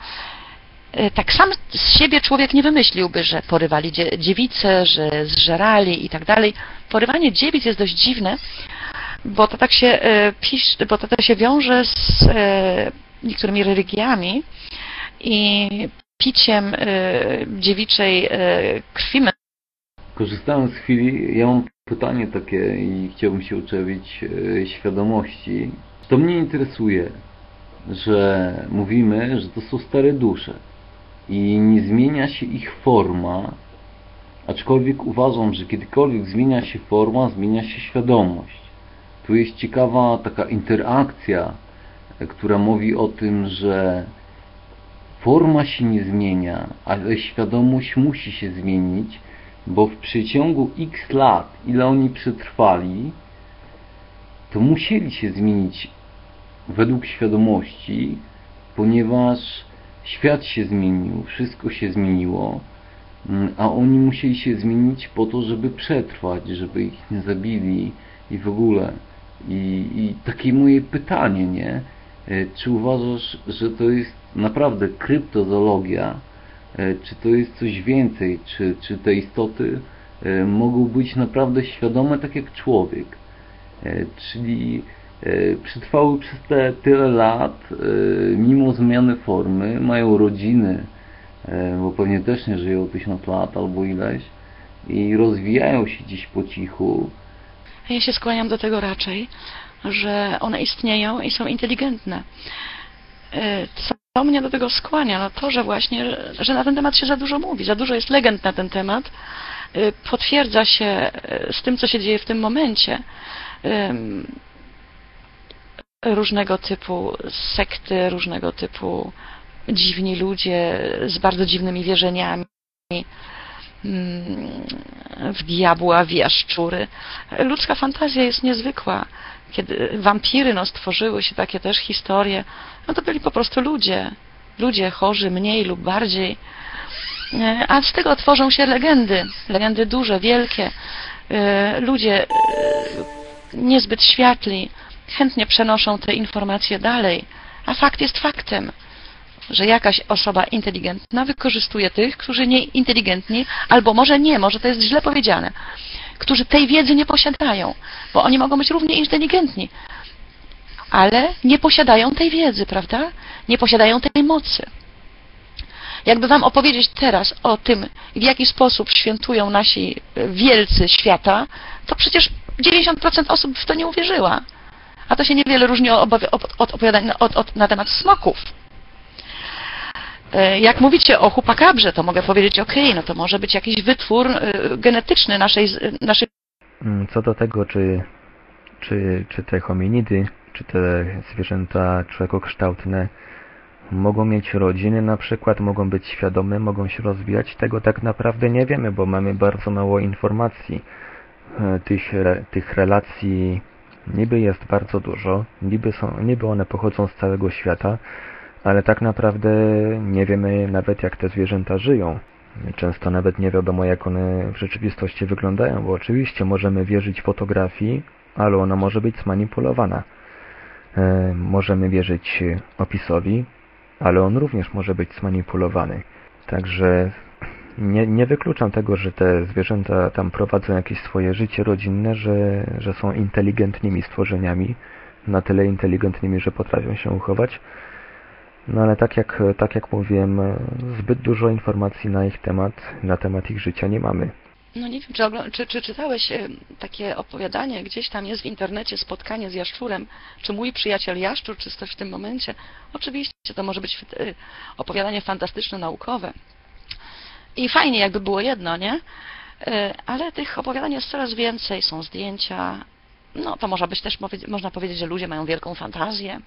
e, tak sam z siebie człowiek nie wymyśliłby, że porywali dzie- dziewice, że zżerali i tak dalej. Porywanie dziewic jest dość dziwne, bo to tak się e, bo to tak się wiąże z e, niektórymi religiami i piciem dziewiczej krwi Korzystając z chwili, ja mam pytanie takie i chciałbym się uczepić świadomości. To mnie interesuje, że mówimy, że to są stare dusze i nie zmienia się ich forma, aczkolwiek uważam, że kiedykolwiek zmienia się forma, zmienia się świadomość. Tu jest ciekawa taka interakcja, która mówi o tym, że forma się nie zmienia, ale świadomość musi się zmienić, bo w przeciągu x lat, ile oni przetrwali, to musieli się zmienić według świadomości, ponieważ świat się zmienił, wszystko się zmieniło, mm, a oni musieli się zmienić po to, żeby przetrwać, żeby ich nie zabili i w ogóle. I, i takie moje pytanie, nie? E, Czy uważasz, że to jest naprawdę kryptozoologia, E, czy to jest coś więcej, czy, czy te istoty e, mogą być naprawdę świadome tak jak człowiek. E, Czyli e, przetrwały przez te tyle lat, e, mimo zmiany formy, mają rodziny, bo pewnie też nie żyją tysiąc lat albo ileś, i rozwijają się gdzieś po cichu. Ja się skłaniam do tego raczej, że one istnieją i są inteligentne. Co mnie do tego skłania? No to, że właśnie, że na ten temat się za dużo mówi, za dużo jest legend na ten temat. Potwierdza się z tym, co się dzieje w tym momencie. Różnego typu sekty, różnego typu dziwni ludzie z bardzo dziwnymi wierzeniami mm, w diabła, w jaszczury. Ludzka fantazja jest niezwykła. Kiedy wampiry no, stworzyły się takie też historie, no to byli po prostu ludzie. Ludzie chorzy mniej lub bardziej. E, A z tego tworzą się legendy. Legendy duże, wielkie. E, Ludzie e, niezbyt światli chętnie przenoszą te informacje dalej. A fakt jest faktem że jakaś osoba inteligentna wykorzystuje tych, którzy nie inteligentni, albo może nie, może to jest źle powiedziane, którzy tej wiedzy nie posiadają, bo oni mogą być równie inteligentni, ale nie posiadają tej wiedzy, prawda? Nie posiadają tej mocy. Jakby Wam opowiedzieć teraz o tym, w jaki sposób świętują nasi wielcy świata, to przecież 90% osób w to nie uwierzyła. A to się niewiele różni od, opowiadań na- od, od, na temat smoków. E, Jak mówicie o chupakabrze, to mogę powiedzieć, ok, no to może być jakiś wytwór e, genetyczny naszej, naszej Mm, Co do tego, czy, czy, czy te hominidy, czy te zwierzęta człowiekokształtne mogą mieć rodziny na przykład, mogą być świadome, mogą się rozwijać, tego tak naprawdę nie wiemy, bo mamy bardzo mało informacji. E, Tych, tych relacji niby jest bardzo dużo, niby, są, niby one pochodzą z całego świata, ale tak naprawdę nie wiemy nawet jak te zwierzęta żyją. Często nawet nie wiadomo jak one w rzeczywistości wyglądają, bo oczywiście możemy wierzyć fotografii, ale ona może być zmanipulowana. E, możemy wierzyć opisowi, ale on również może być zmanipulowany. Także nie, nie wykluczam tego, że te zwierzęta tam prowadzą jakieś swoje życie rodzinne, że, że są inteligentnymi stworzeniami, na tyle inteligentnymi, że potrafią się uchować. No ale tak jak, tak jak mówiłem, zbyt dużo informacji na ich temat, na temat ich życia nie mamy. No nie wiem, czy, czy, czy czytałeś takie opowiadanie, gdzieś tam jest w internecie spotkanie z jaszczurem, czy mój przyjaciel jaszczur, czy coś w tym momencie. Oczywiście to może być e, opowiadanie fantastyczne, naukowe. I fajnie jakby było jedno, nie? E, Ale tych opowiadań jest coraz więcej, są zdjęcia. No to można być też można powiedzieć, że ludzie mają wielką fantazję,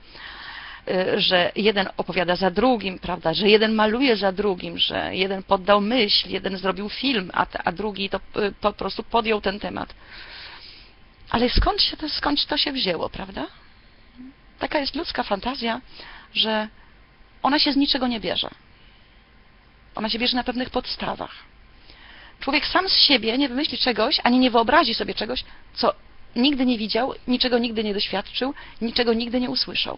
e, że jeden opowiada za drugim, prawda, że jeden maluje za drugim, że jeden poddał myśl, jeden zrobił film, a, a drugi to e, po prostu podjął ten temat. Ale skąd się to, skąd to się wzięło, prawda? Taka jest ludzka fantazja, że ona się z niczego nie bierze. Ona się bierze na pewnych podstawach. Człowiek sam z siebie nie wymyśli czegoś, ani nie wyobrazi sobie czegoś, co nigdy nie widział, niczego nigdy nie doświadczył, niczego nigdy nie usłyszał.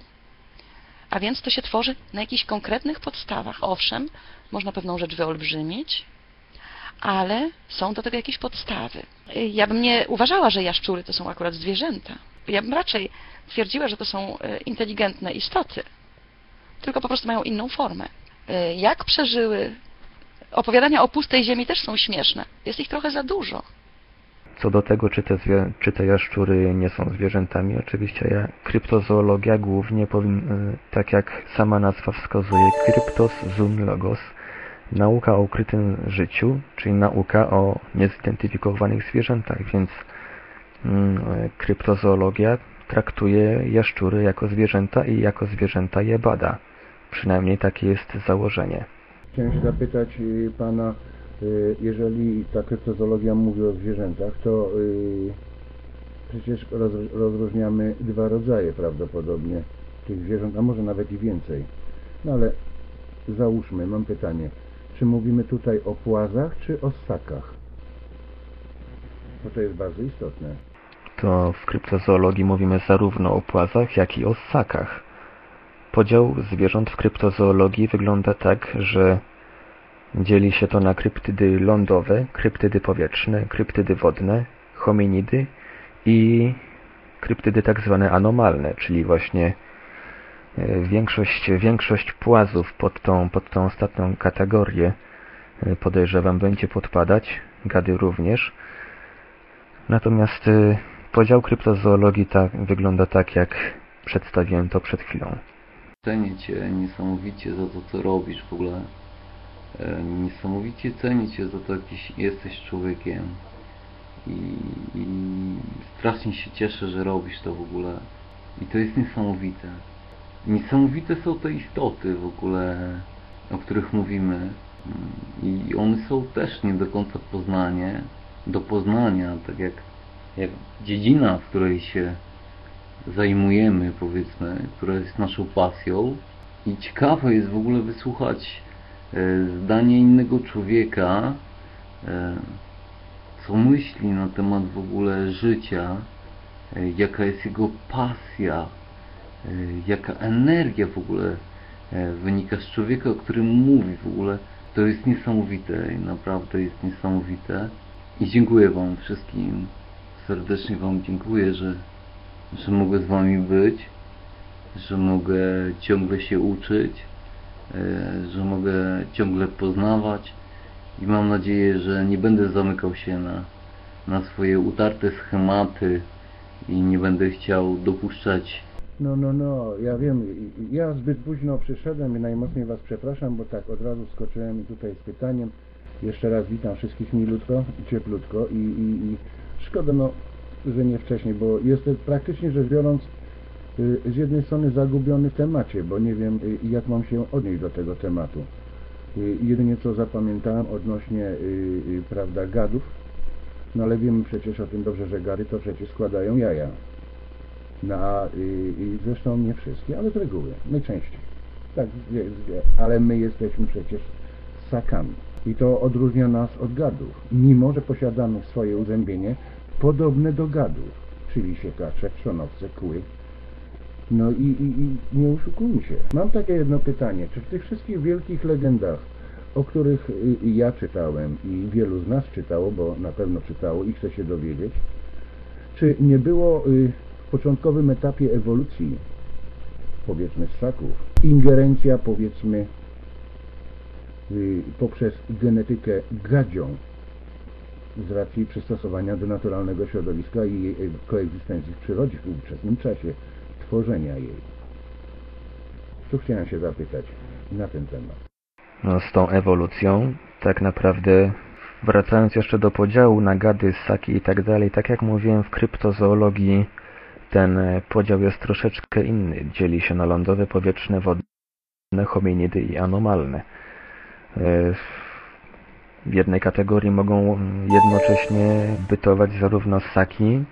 A więc to się tworzy na jakichś konkretnych podstawach. Owszem, można pewną rzecz wyolbrzymić, ale są do tego jakieś podstawy. Ja bym nie uważała, że jaszczury to są akurat zwierzęta. Ja bym raczej twierdziła, że to są e, inteligentne istoty, tylko po prostu mają inną formę. E, Jak przeżyły? Opowiadania o pustej ziemi też są śmieszne. Jest ich trochę za dużo. Co do tego, czy te, zwie, czy te jaszczury nie są zwierzętami, oczywiście ja, kryptozoologia głównie powin, y, tak jak sama nazwa wskazuje, kryptos zoon logos, nauka o ukrytym życiu, czyli nauka o niezidentyfikowanych zwierzętach, więc mm, kryptozoologia traktuje jaszczury jako zwierzęta i jako zwierzęta je bada. Przynajmniej takie jest założenie. Chciałem się zapytać y, pana, y, jeżeli ta kryptozoologia mówi o zwierzętach, to y, przecież roz, rozróżniamy dwa rodzaje prawdopodobnie tych zwierząt, a może nawet i więcej. No ale załóżmy, mam pytanie, czy mówimy tutaj o płazach, czy o ssakach? Bo to jest bardzo istotne. to w kryptozoologii mówimy zarówno o płazach, jak i o ssakach. Podział zwierząt w kryptozoologii wygląda tak, że dzieli się to na kryptydy lądowe, kryptydy powietrzne, kryptydy wodne, hominidy i kryptydy tak zwane anomalne, czyli właśnie e, większość, większość płazów pod tą, pod tą ostatnią kategorię e, podejrzewam będzie podpadać, gady również. Natomiast e, podział kryptozoologii tak, wygląda tak, jak przedstawiłem to przed chwilą. Cenię Cię niesamowicie za to, co robisz w ogóle. E, Niesamowicie cenię Cię za to, jakiś jesteś człowiekiem. I, I strasznie się cieszę, że robisz to w ogóle. I to jest niesamowite. Niesamowite są te istoty w ogóle, o których mówimy. I one są też nie do końca poznanie, do poznania, tak jak, jak dziedzina, w której się zajmujemy, powiedzmy, która jest naszą pasją. I ciekawe jest w ogóle wysłuchać e, zdania innego człowieka, e, co myśli na temat w ogóle życia, e, jaka jest jego pasja, jaka energia w ogóle wynika z człowieka, o którym mówi w ogóle. To jest niesamowite i naprawdę jest niesamowite. I dziękuję Wam wszystkim, serdecznie Wam dziękuję, że że mogę z wami być, że mogę ciągle się uczyć, e, że mogę ciągle poznawać i mam nadzieję, że nie będę zamykał się na, na swoje utarte schematy i nie będę chciał dopuszczać No, no, no, ja wiem, ja zbyt późno przyszedłem i najmocniej Was przepraszam, bo tak od razu skoczyłem tutaj z pytaniem. Jeszcze raz witam wszystkich milutko i cieplutko i, i, i szkoda, no, że nie wcześniej, bo jestem praktycznie rzecz biorąc y, z jednej strony zagubiony w temacie, bo nie wiem y, jak mam się odnieść do tego tematu. Y, Jedynie co zapamiętałem odnośnie, prawda, gadów, no ale wiemy przecież o tym dobrze, że gady to przecież składają jaja. No, a, zresztą nie wszystkie, ale z reguły, najczęściej. Tak, ale my jesteśmy przecież ssakami. I to odróżnia nas od gadów, mimo że posiadamy swoje uzębienie podobne do gadów, czyli siekacze, trzonowce, kły. No i, i, i nie oszukujmy się. Mam takie jedno pytanie. Czy w tych wszystkich wielkich legendach, o których y, ja czytałem i wielu z nas czytało, bo na pewno czytało i chce się dowiedzieć, czy nie było y, w początkowym etapie ewolucji, powiedzmy ssaków, ingerencja powiedzmy y, poprzez genetykę gadzią z racji przystosowania do naturalnego środowiska i y, koegzystencji w przyrodzie w ówczesnym czasie tworzenia jej. Tu chciałem się zapytać na ten temat. No, z tą ewolucją, tak naprawdę, wracając jeszcze do podziału na gady, ssaki i tak dalej, tak jak mówiłem w kryptozoologii, ten e, podział jest troszeczkę inny. Dzieli się na lądowe, powietrzne, wodne, hominidy i anomalne. W jednej kategorii mogą jednocześnie bytować zarówno ssaki,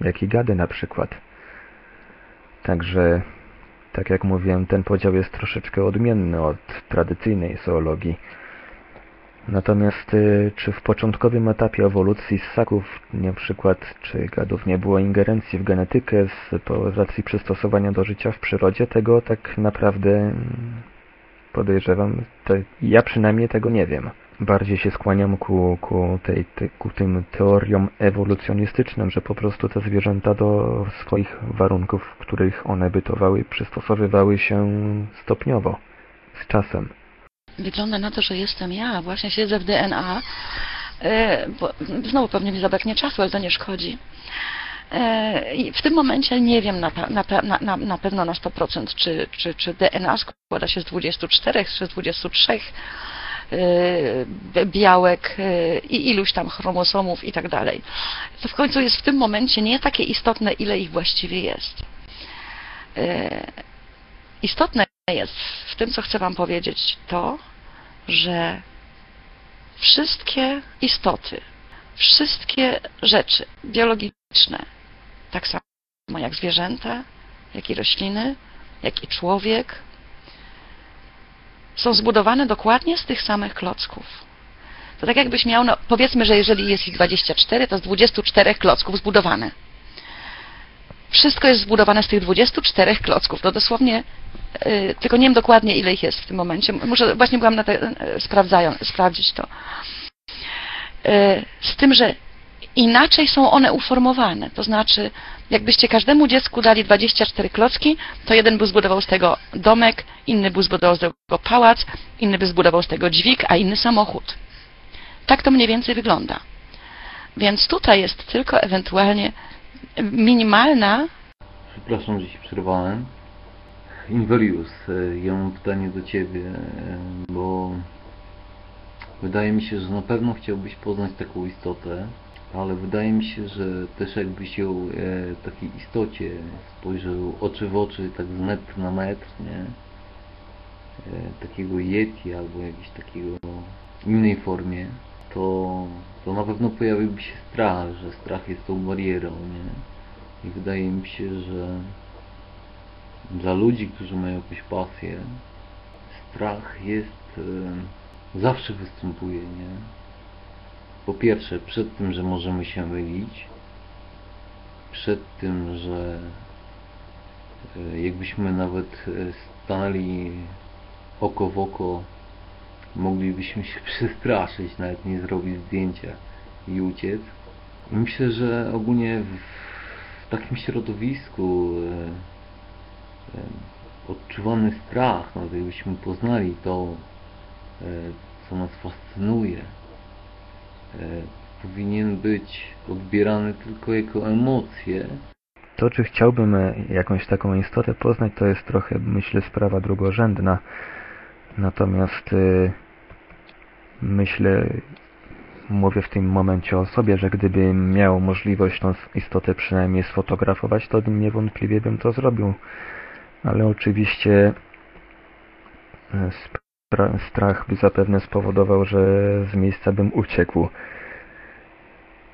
jak i gady na przykład. Także, tak jak mówiłem, ten podział jest troszeczkę odmienny od tradycyjnej zoologii. Natomiast y, czy w początkowym etapie ewolucji ssaków, na przykład, czy gadów nie było ingerencji w genetykę z racji przystosowania do życia w przyrodzie, tego tak naprawdę mm, podejrzewam, ja przynajmniej tego nie wiem. Bardziej się skłaniam ku, ku, tej, te, ku tym teoriom ewolucjonistycznym, że po prostu te zwierzęta do swoich warunków, w których one bytowały, przystosowywały się stopniowo, z czasem. Wygląda na to, że jestem ja, właśnie siedzę w DNA, e, znowu pewnie mi zabraknie czasu, ale to nie szkodzi. E, I w tym momencie nie wiem na, na, na, na, pewno na 100%, czy, czy, czy DNA składa się z 24 czy z 23 e, białek e, i iluś tam chromosomów i tak dalej. To w końcu jest w tym momencie nie takie istotne, ile ich właściwie jest. E, Istotne jest w tym, co chcę Wam powiedzieć, to, że wszystkie istoty, wszystkie rzeczy biologiczne, tak samo jak zwierzęta, jak i rośliny, jak i człowiek, są zbudowane dokładnie z tych samych klocków. To tak jakbyś miał, no, powiedzmy, że jeżeli jest ich 24, to z 24 klocków zbudowane. Wszystko jest zbudowane z tych 24 klocków. To dosłownie, yy, tylko nie wiem dokładnie ile ich jest w tym momencie. Muszę, właśnie byłam na te, yy, sprawdzić to. Yy, z tym, że inaczej są one uformowane. To znaczy, jakbyście każdemu dziecku dali 24 klocki, to jeden by zbudował z tego domek, inny by zbudował z tego pałac, inny by zbudował z tego dźwig, a inny samochód. Tak to mniej więcej wygląda. Więc tutaj jest tylko ewentualnie minimalna Przepraszam, że się przerwałem. Inverius, e, ja mam pytanie do Ciebie, e, bo wydaje mi się, że na pewno chciałbyś poznać taką istotę, ale wydaje mi się, że też jakbyś ją e, takiej istocie spojrzał oczy w oczy, tak z metr na metr, nie? E, takiego Yeti albo jakiegoś takiego innej formie, to, to na pewno pojawiłby się strach, że strach jest tą barierą, nie? I wydaje mi się, że dla ludzi, którzy mają jakąś pasję, strach jest, e, zawsze występuje, nie? Po pierwsze, przed tym, że możemy się mylić, przed tym, że e, jakbyśmy nawet e, stanęli oko w oko, moglibyśmy się (laughs) przestraszyć, nawet nie zrobić zdjęcia i uciec. Myślę, że ogólnie w, takim środowisku e, odczuwany strach, nawet jakbyśmy poznali to, co nas fascynuje, powinien być odbierany tylko jako emocje, To, czy chciałbym e, jakąś taką istotę poznać, to jest trochę, myślę, sprawa drugorzędna. Natomiast y, myślę, mówię w tym momencie o sobie, że gdybym miał możliwość tą istotę przynajmniej sfotografować, to niewątpliwie bym to zrobił. Ale oczywiście e, strach by zapewne spowodował, że z miejsca bym uciekł.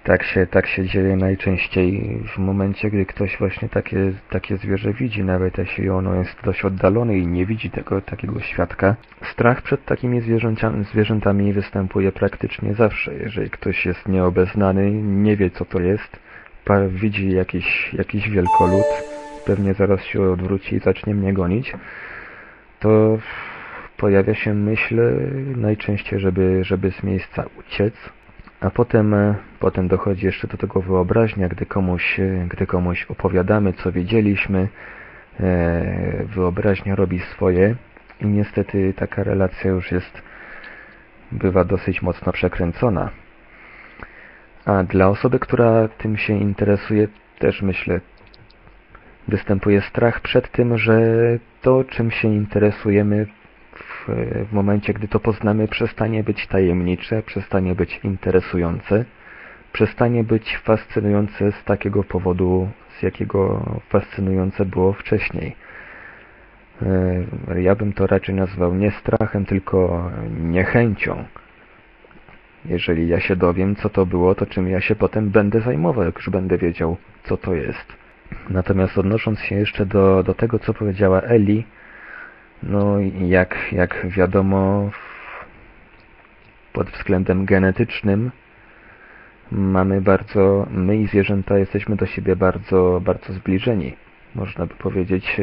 Tak się, tak się dzieje najczęściej w momencie, gdy ktoś właśnie takie, takie zwierzę widzi, nawet jeśli ono jest dość oddalone i nie widzi tego takiego świadka. Strach przed takimi zwierzętami występuje praktycznie zawsze. Jeżeli ktoś jest nieobeznany, nie wie co to jest, widzi jakiś, jakiś wielkolud, pewnie zaraz się odwróci i zacznie mnie gonić, to pojawia się myśl najczęściej, żeby, żeby z miejsca uciec, a potem, e, potem dochodzi jeszcze do tego wyobraźnia, gdy komuś, e, gdy komuś opowiadamy, co widzieliśmy, e, wyobraźnia robi swoje. I niestety taka relacja już jest, bywa dosyć mocno przekręcona. A dla osoby, która tym się interesuje, też myślę, występuje strach przed tym, że to, czym się interesujemy w, momencie, gdy to poznamy, przestanie być tajemnicze, przestanie być interesujące, przestanie być fascynujące z takiego powodu, z jakiego fascynujące było wcześniej. E, Ja bym to raczej nazwał nie strachem, tylko niechęcią. Jeżeli ja się dowiem, co to było, to czym ja się potem będę zajmował, jak już będę wiedział, co to jest. Natomiast odnosząc się jeszcze do, do tego, co powiedziała Eli, no jak, jak wiadomo, pod względem genetycznym mamy bardzo, my i zwierzęta jesteśmy do siebie bardzo, bardzo zbliżeni. Można by powiedzieć, e,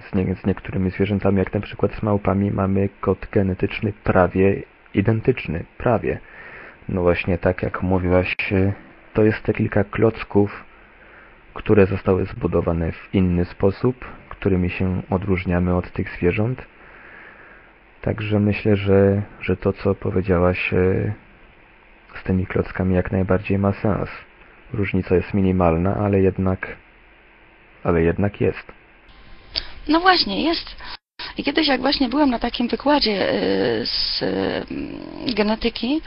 z, nie, z niektórymi zwierzętami, jak na przykład z małpami, mamy kod genetyczny prawie identyczny, prawie. No właśnie tak jak mówiłaś, e, to jest te kilka klocków, które zostały zbudowane w inny sposób, którymi się odróżniamy od tych zwierząt. Także myślę, że, że to, co powiedziałaś z tymi klockami jak najbardziej ma sens. Różnica jest minimalna, ale jednak, ale jednak jest. No właśnie, jest. I kiedyś jak właśnie byłam na takim wykładzie y, z y, genetyki,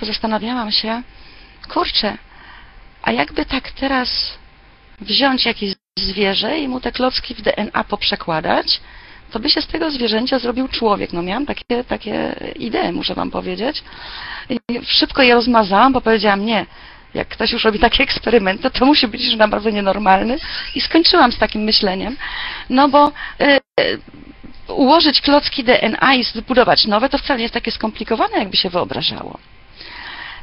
to zastanawiałam się, kurczę, a jakby tak teraz wziąć jakieś zwierzę i mu te klocki w DNA poprzekładać, to by się z tego zwierzęcia zrobił człowiek. No miałam takie, takie idee, muszę wam powiedzieć. I szybko je rozmazałam, bo powiedziałam, nie, jak ktoś już robi takie eksperymenty, to musi być już naprawdę nienormalny. I skończyłam z takim myśleniem. No bo y, y, ułożyć klocki DNA i zbudować nowe, to wcale nie jest takie skomplikowane, jakby się wyobrażało.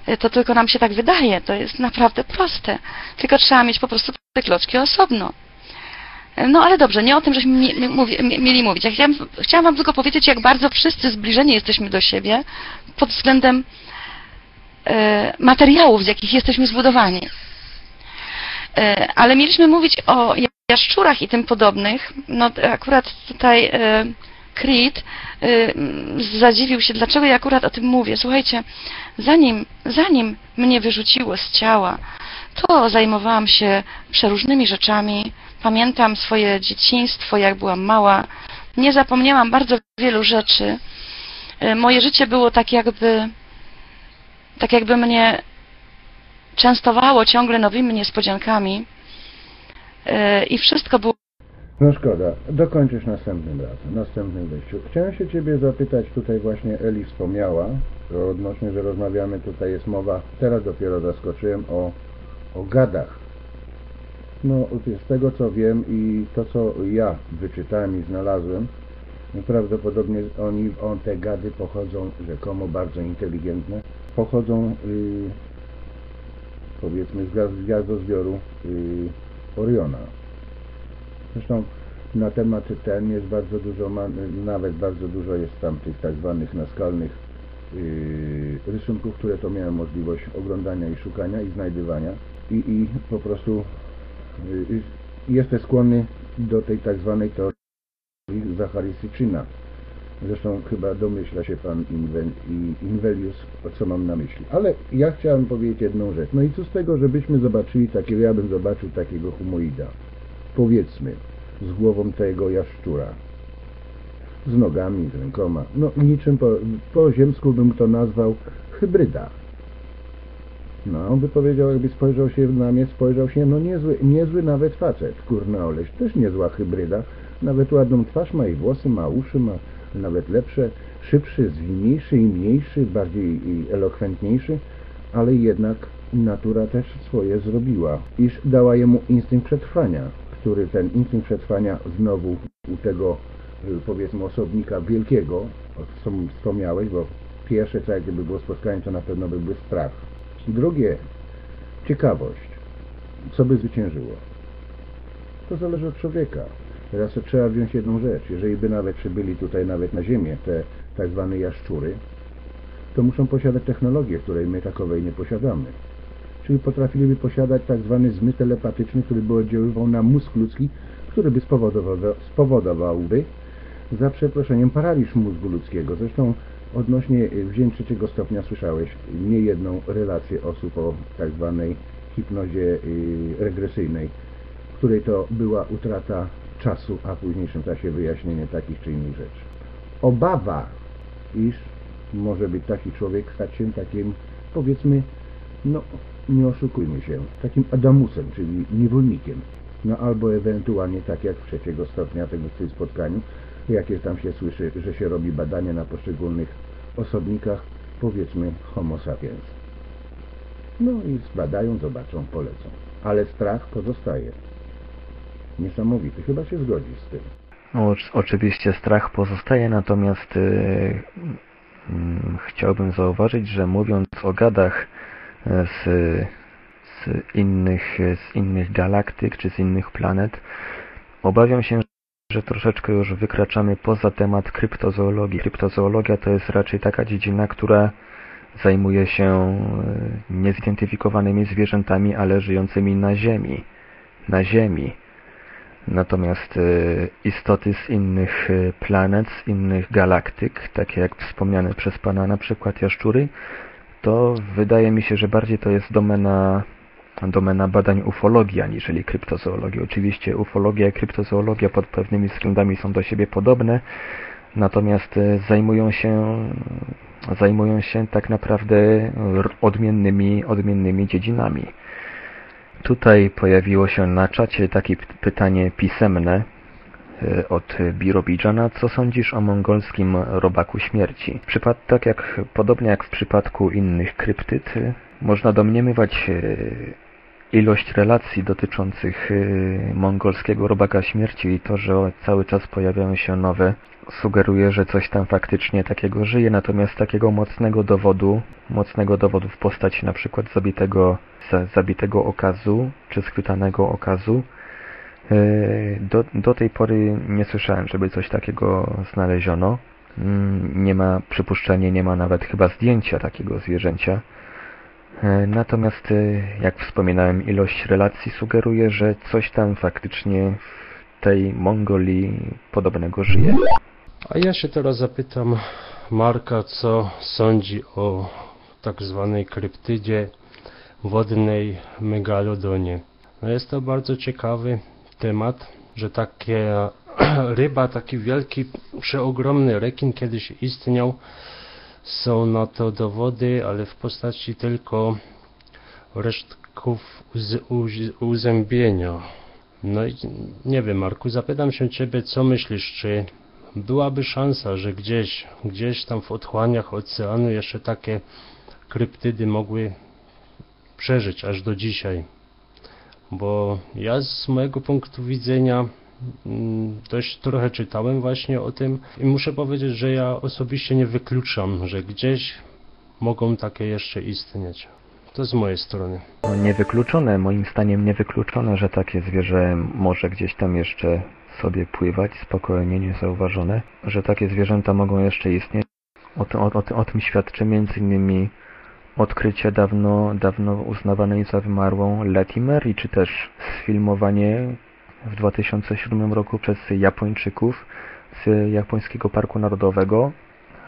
Y, To tylko nam się tak wydaje, to jest naprawdę proste. Tylko trzeba mieć po prostu te klocki osobno. Y, No ale dobrze, nie o tym, żeśmy mieli mówić. Ja chciałam, chciałam Wam tylko powiedzieć, jak bardzo wszyscy zbliżeni jesteśmy do siebie pod względem e, materiałów, z jakich jesteśmy zbudowani. E, Ale mieliśmy mówić o jaszczurach i tym podobnych. No akurat tutaj e, Creed m, zadziwił się, dlaczego ja akurat o tym mówię. Słuchajcie, zanim, zanim mnie wyrzuciło z ciała, to zajmowałam się przeróżnymi rzeczami. Pamiętam swoje dzieciństwo, jak byłam mała. Nie zapomniałam bardzo wielu rzeczy. E, Moje życie było tak jakby tak jakby mnie częstowało ciągle nowymi niespodziankami yy, i wszystko było No szkoda, dokończysz następnym razem, następnym wejściu. Chciałem się Ciebie zapytać, tutaj właśnie Eli wspomniała, odnośnie, że rozmawiamy, tutaj jest mowa, teraz dopiero zaskoczyłem o, o gadach. No, z tego co wiem i to co ja wyczytałem i znalazłem, no, prawdopodobnie oni, on, te gady pochodzą, rzekomo bardzo inteligentne, pochodzą y, powiedzmy z gwiazd- z gwiazdozbioru y, Oriona. Zresztą na temat ten jest bardzo dużo, nawet bardzo dużo jest tam tych tak zwanych naskalnych yy, rysunków, które to miałem możliwość oglądania i szukania i znajdywania i, i po prostu yy, jestem skłonny do tej tak zwanej teorii Zacharystyczyna. Zresztą chyba domyśla się pan Inven, Invelius, co mam na myśli. Ale ja chciałem powiedzieć jedną rzecz. No i co z tego, żebyśmy zobaczyli takiego, ja bym zobaczył takiego humoida powiedzmy, z głową tego jaszczura, z nogami, z rękoma, no niczym po, po ziemsku bym to nazwał hybryda. No, on by powiedział, jakby spojrzał się na mnie, spojrzał się, no niezły, niezły nawet facet, kurna oleś, też niezła hybryda, nawet ładną twarz ma i włosy, ma uszy, ma nawet lepsze, szybszy, zwinniejszy i mniejszy, bardziej i elokwentniejszy, ale jednak natura też swoje zrobiła, iż dała jemu instynkt przetrwania, który ten instynkt przetrwania znowu u tego y, powiedzmy osobnika wielkiego, o czym wspomniałeś, bo pierwsze co jak gdyby było spotkanie, to na pewno byłby strach. Drugie, ciekawość. Co by zwyciężyło? To zależy od człowieka. Teraz trzeba wziąć jedną rzecz. Jeżeli by nawet przybyli tutaj nawet na Ziemię, te tak zwane jaszczury, to muszą posiadać technologię, której my takowej nie posiadamy. Czyli potrafiliby posiadać tak zwany zmysł telepatyczny, który by oddziaływał na mózg ludzki, który by spowodował, spowodowałby, za przeproszeniem, paraliż mózgu ludzkiego. Zresztą odnośnie wzięć trzeciego stopnia słyszałeś niejedną relację osób o tak zwanej hipnozie y, regresyjnej, której to była utrata czasu, a w późniejszym czasie wyjaśnienie takich czy innych rzeczy. Obawa, iż może być taki człowiek stać się takim, powiedzmy, no nie oszukujmy się, takim Adamusem, czyli niewolnikiem. No albo ewentualnie tak jak trzeciego stopnia tego w tym spotkaniu, jakie tam się słyszy, że się robi badania na poszczególnych osobnikach, powiedzmy homo sapiens. No i zbadają, zobaczą, polecą. Ale strach pozostaje. Niesamowity. Chyba się zgodzisz z tym. No, oc- oczywiście strach pozostaje, natomiast yy, mm, chciałbym zauważyć, że mówiąc o gadach z, z, innych, z innych galaktyk czy z innych planet, obawiam się, że troszeczkę już wykraczamy poza temat kryptozoologii. Kryptozoologia to jest raczej taka dziedzina, która zajmuje się e, niezidentyfikowanymi zwierzętami, ale żyjącymi na Ziemi. Na Ziemi. Natomiast e, istoty z innych e, planet, z innych galaktyk, takie jak wspomniane przez Pana na przykład jaszczury, to wydaje mi się, że bardziej to jest domena, domena badań ufologii, aniżeli kryptozoologii. Oczywiście ufologia i kryptozoologia pod pewnymi względami są do siebie podobne, natomiast e, zajmują się, zajmują się tak naprawdę odmiennymi, odmiennymi dziedzinami. Tutaj pojawiło się na czacie takie pytanie pisemne od Birobidżana. Co sądzisz o mongolskim robaku śmierci? Przypad, tak jak, podobnie jak w przypadku innych kryptyd, e, można domniemywać e, ilość relacji dotyczących e, mongolskiego robaka śmierci i to, że cały czas pojawiają się nowe, sugeruje, że coś tam faktycznie takiego żyje, natomiast takiego mocnego dowodu, mocnego dowodu w postaci na przykład zabitego, za- zabitego okazu, czy schwytanego okazu, e, do, do tej pory nie słyszałem, żeby coś takiego znaleziono. Mm, Nie ma, przypuszczenie, nie ma nawet chyba zdjęcia takiego zwierzęcia. E, Natomiast, e, jak wspominałem, ilość relacji sugeruje, że coś tam faktycznie w tej Mongolii podobnego żyje. A ja się teraz zapytam Marka, co sądzi o tak zwanej kryptydzie wodnej megalodonie. No jest to bardzo ciekawy temat, że taka (clears throat) ryba, taki wielki, przeogromny rekin kiedyś istniał. Są na to dowody, ale w postaci tylko resztków uz, uz, uzębienia. No i nie wiem, Marku, zapytam się Ciebie, co myślisz, czy byłaby szansa, że gdzieś, gdzieś tam w otchłaniach oceanu jeszcze takie kryptydy mogły przeżyć aż do dzisiaj. Bo ja z mojego punktu widzenia mm, dość trochę czytałem właśnie o tym i muszę powiedzieć, że ja osobiście nie wykluczam, że gdzieś mogą takie jeszcze istnieć. To z mojej strony. No, niewykluczone, moim zdaniem niewykluczone, że takie zwierzę może gdzieś tam jeszcze sobie pływać spokojnie, niezauważone, że takie zwierzęta mogą jeszcze istnieć. O, tym- o, o, o tym świadczy m.in. odkrycie dawno, dawno uznawanej za wymarłą Leti Mary, czy też sfilmowanie w 2007 roku przez Japończyków z japońskiego parku narodowego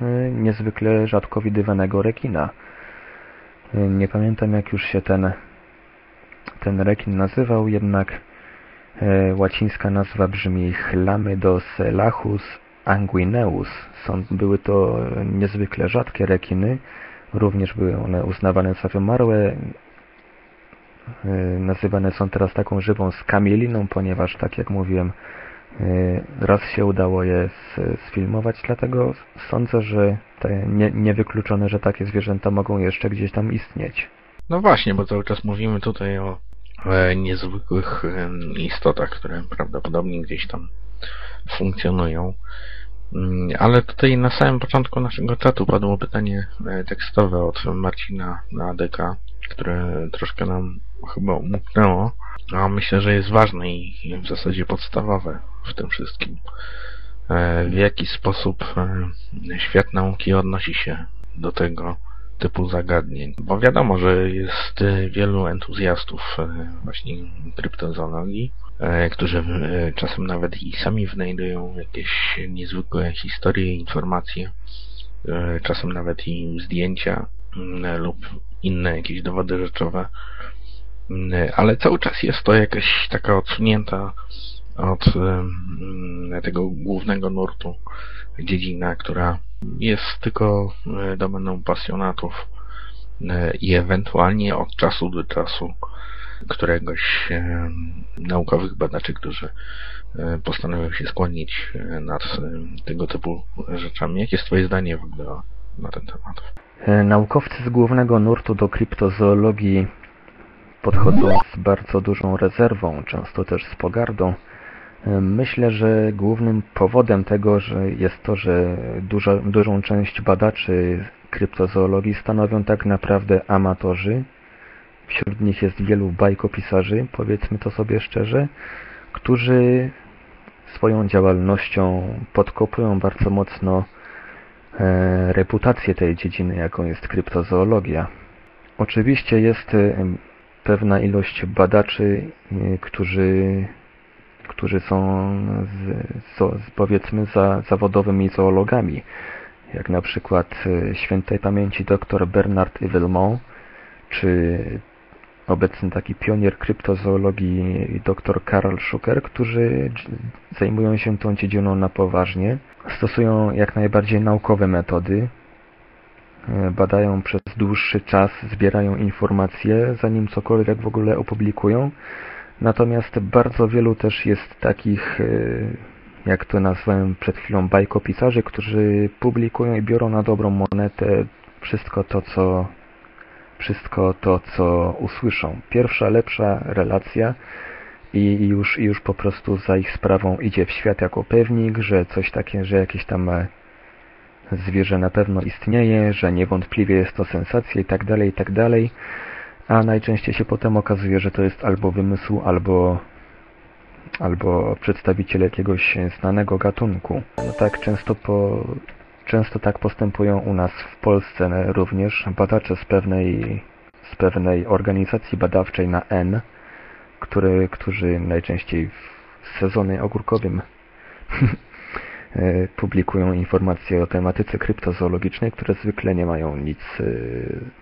y, niezwykle rzadko widywanego rekina. Y, Nie pamiętam jak już się ten, ten rekin nazywał, jednak e, łacińska nazwa brzmi Chlamydos lachus anguineus. Są, były to e, niezwykle rzadkie rekiny, również były one uznawane za wymarłe. E, Nazywane są teraz taką żywą skamieliną, ponieważ, tak jak mówiłem, Raz się udało je sfilmować, dlatego sądzę, że nie, niewykluczone, że takie zwierzęta mogą jeszcze gdzieś tam istnieć. No właśnie, bo cały czas mówimy tutaj o niezwykłych istotach, które prawdopodobnie gdzieś tam funkcjonują. Mm, ale tutaj na samym początku naszego czatu padło pytanie e, tekstowe od Marcina na ADK, które troszkę nam chyba umknęło, a myślę, że jest ważne i w zasadzie podstawowe w tym wszystkim. W jaki sposób świat nauki odnosi się do tego, typu zagadnień. Bo wiadomo, że jest e, wielu entuzjastów e, właśnie kryptozoologii, e, którzy czasem nawet i sami wynajdują jakieś niezwykłe historie, informacje, czasem nawet i zdjęcia lub inne jakieś dowody rzeczowe, ale cały czas jest to jakaś taka odsunięta od tego głównego nurtu dziedzina, która jest tylko e, domeną pasjonatów e, i ewentualnie od czasu do czasu któregoś e, naukowych badaczy, którzy postanowią się skłonić nad tego typu rzeczami. Jakie jest Twoje zdanie w ogóle na ten temat? Naukowcy z głównego nurtu do kryptozoologii podchodzą z bardzo dużą rezerwą, często też z pogardą. Myślę, że głównym powodem tego, że jest to, że duża, dużą część badaczy kryptozoologii stanowią tak naprawdę amatorzy. Wśród nich jest wielu bajkopisarzy, powiedzmy to sobie szczerze, którzy swoją działalnością podkopują bardzo mocno e, reputację tej dziedziny, jaką jest kryptozoologia. Oczywiście jest e, pewna ilość badaczy, e, którzy którzy są z, z, powiedzmy za zawodowymi zoologami, jak na przykład świętej pamięci dr Bernard Evilmont, czy obecny taki pionier kryptozoologii dr Karl Schucker, którzy zajmują się tą dziedziną na poważnie, stosują jak najbardziej naukowe metody, e, badają przez dłuższy czas, zbierają informacje, zanim cokolwiek w ogóle opublikują, Natomiast bardzo wielu też jest takich, e, jak to nazwałem przed chwilą, bajkopisarzy, którzy publikują i biorą na dobrą monetę wszystko to, co wszystko to, co usłyszą. Pierwsza, lepsza relacja i już, już po prostu za ich sprawą idzie w świat jako pewnik, że coś takie, że jakieś tam e, zwierzę na pewno istnieje, że niewątpliwie jest to sensacja i tak dalej, i tak dalej a najczęściej się potem okazuje, że to jest albo wymysł, albo albo przedstawiciel jakiegoś znanego gatunku. No tak często po, często tak postępują u nas w Polsce również badacze z pewnej z pewnej organizacji badawczej na N, który, którzy najczęściej w sezonie ogórkowym (laughs) publikują informacje o tematyce kryptozoologicznej, które zwykle nie mają nic e,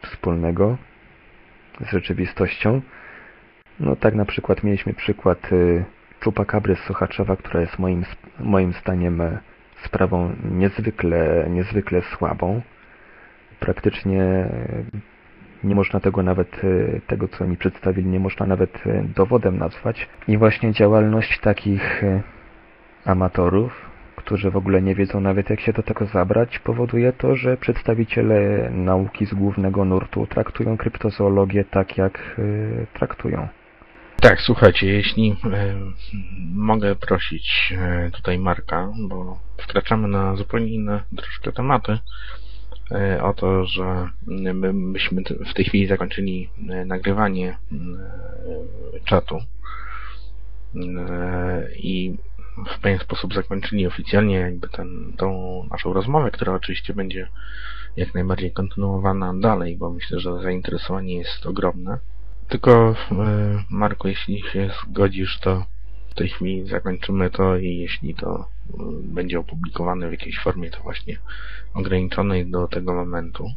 wspólnego z rzeczywistością. No tak na przykład mieliśmy przykład y, Czupakabry z Sochaczewa, która jest moim, moim zdaniem e, sprawą niezwykle, niezwykle słabą. Praktycznie e, nie można tego nawet, e, tego co oni przedstawili, nie można nawet dowodem nazwać. I właśnie działalność takich amatorów, którzy w ogóle nie wiedzą nawet jak się do tego zabrać, powoduje to, że przedstawiciele nauki z głównego nurtu traktują kryptozoologię tak, jak traktują. Tak, słuchajcie, jeśli y, mogę prosić y, tutaj Marka, bo wkraczamy na zupełnie inne troszkę tematy, o to, że my w tej chwili zakończyli nagrywanie czatu i w pewien sposób zakończyli oficjalnie jakby ten, tą naszą rozmowę, która oczywiście będzie jak najbardziej kontynuowana dalej, bo myślę, że zainteresowanie jest ogromne. Tylko e, Marku, jeśli się zgodzisz, to w tej chwili zakończymy to i jeśli to e, będzie opublikowane w jakiejś formie, to właśnie ograniczonej do tego momentu.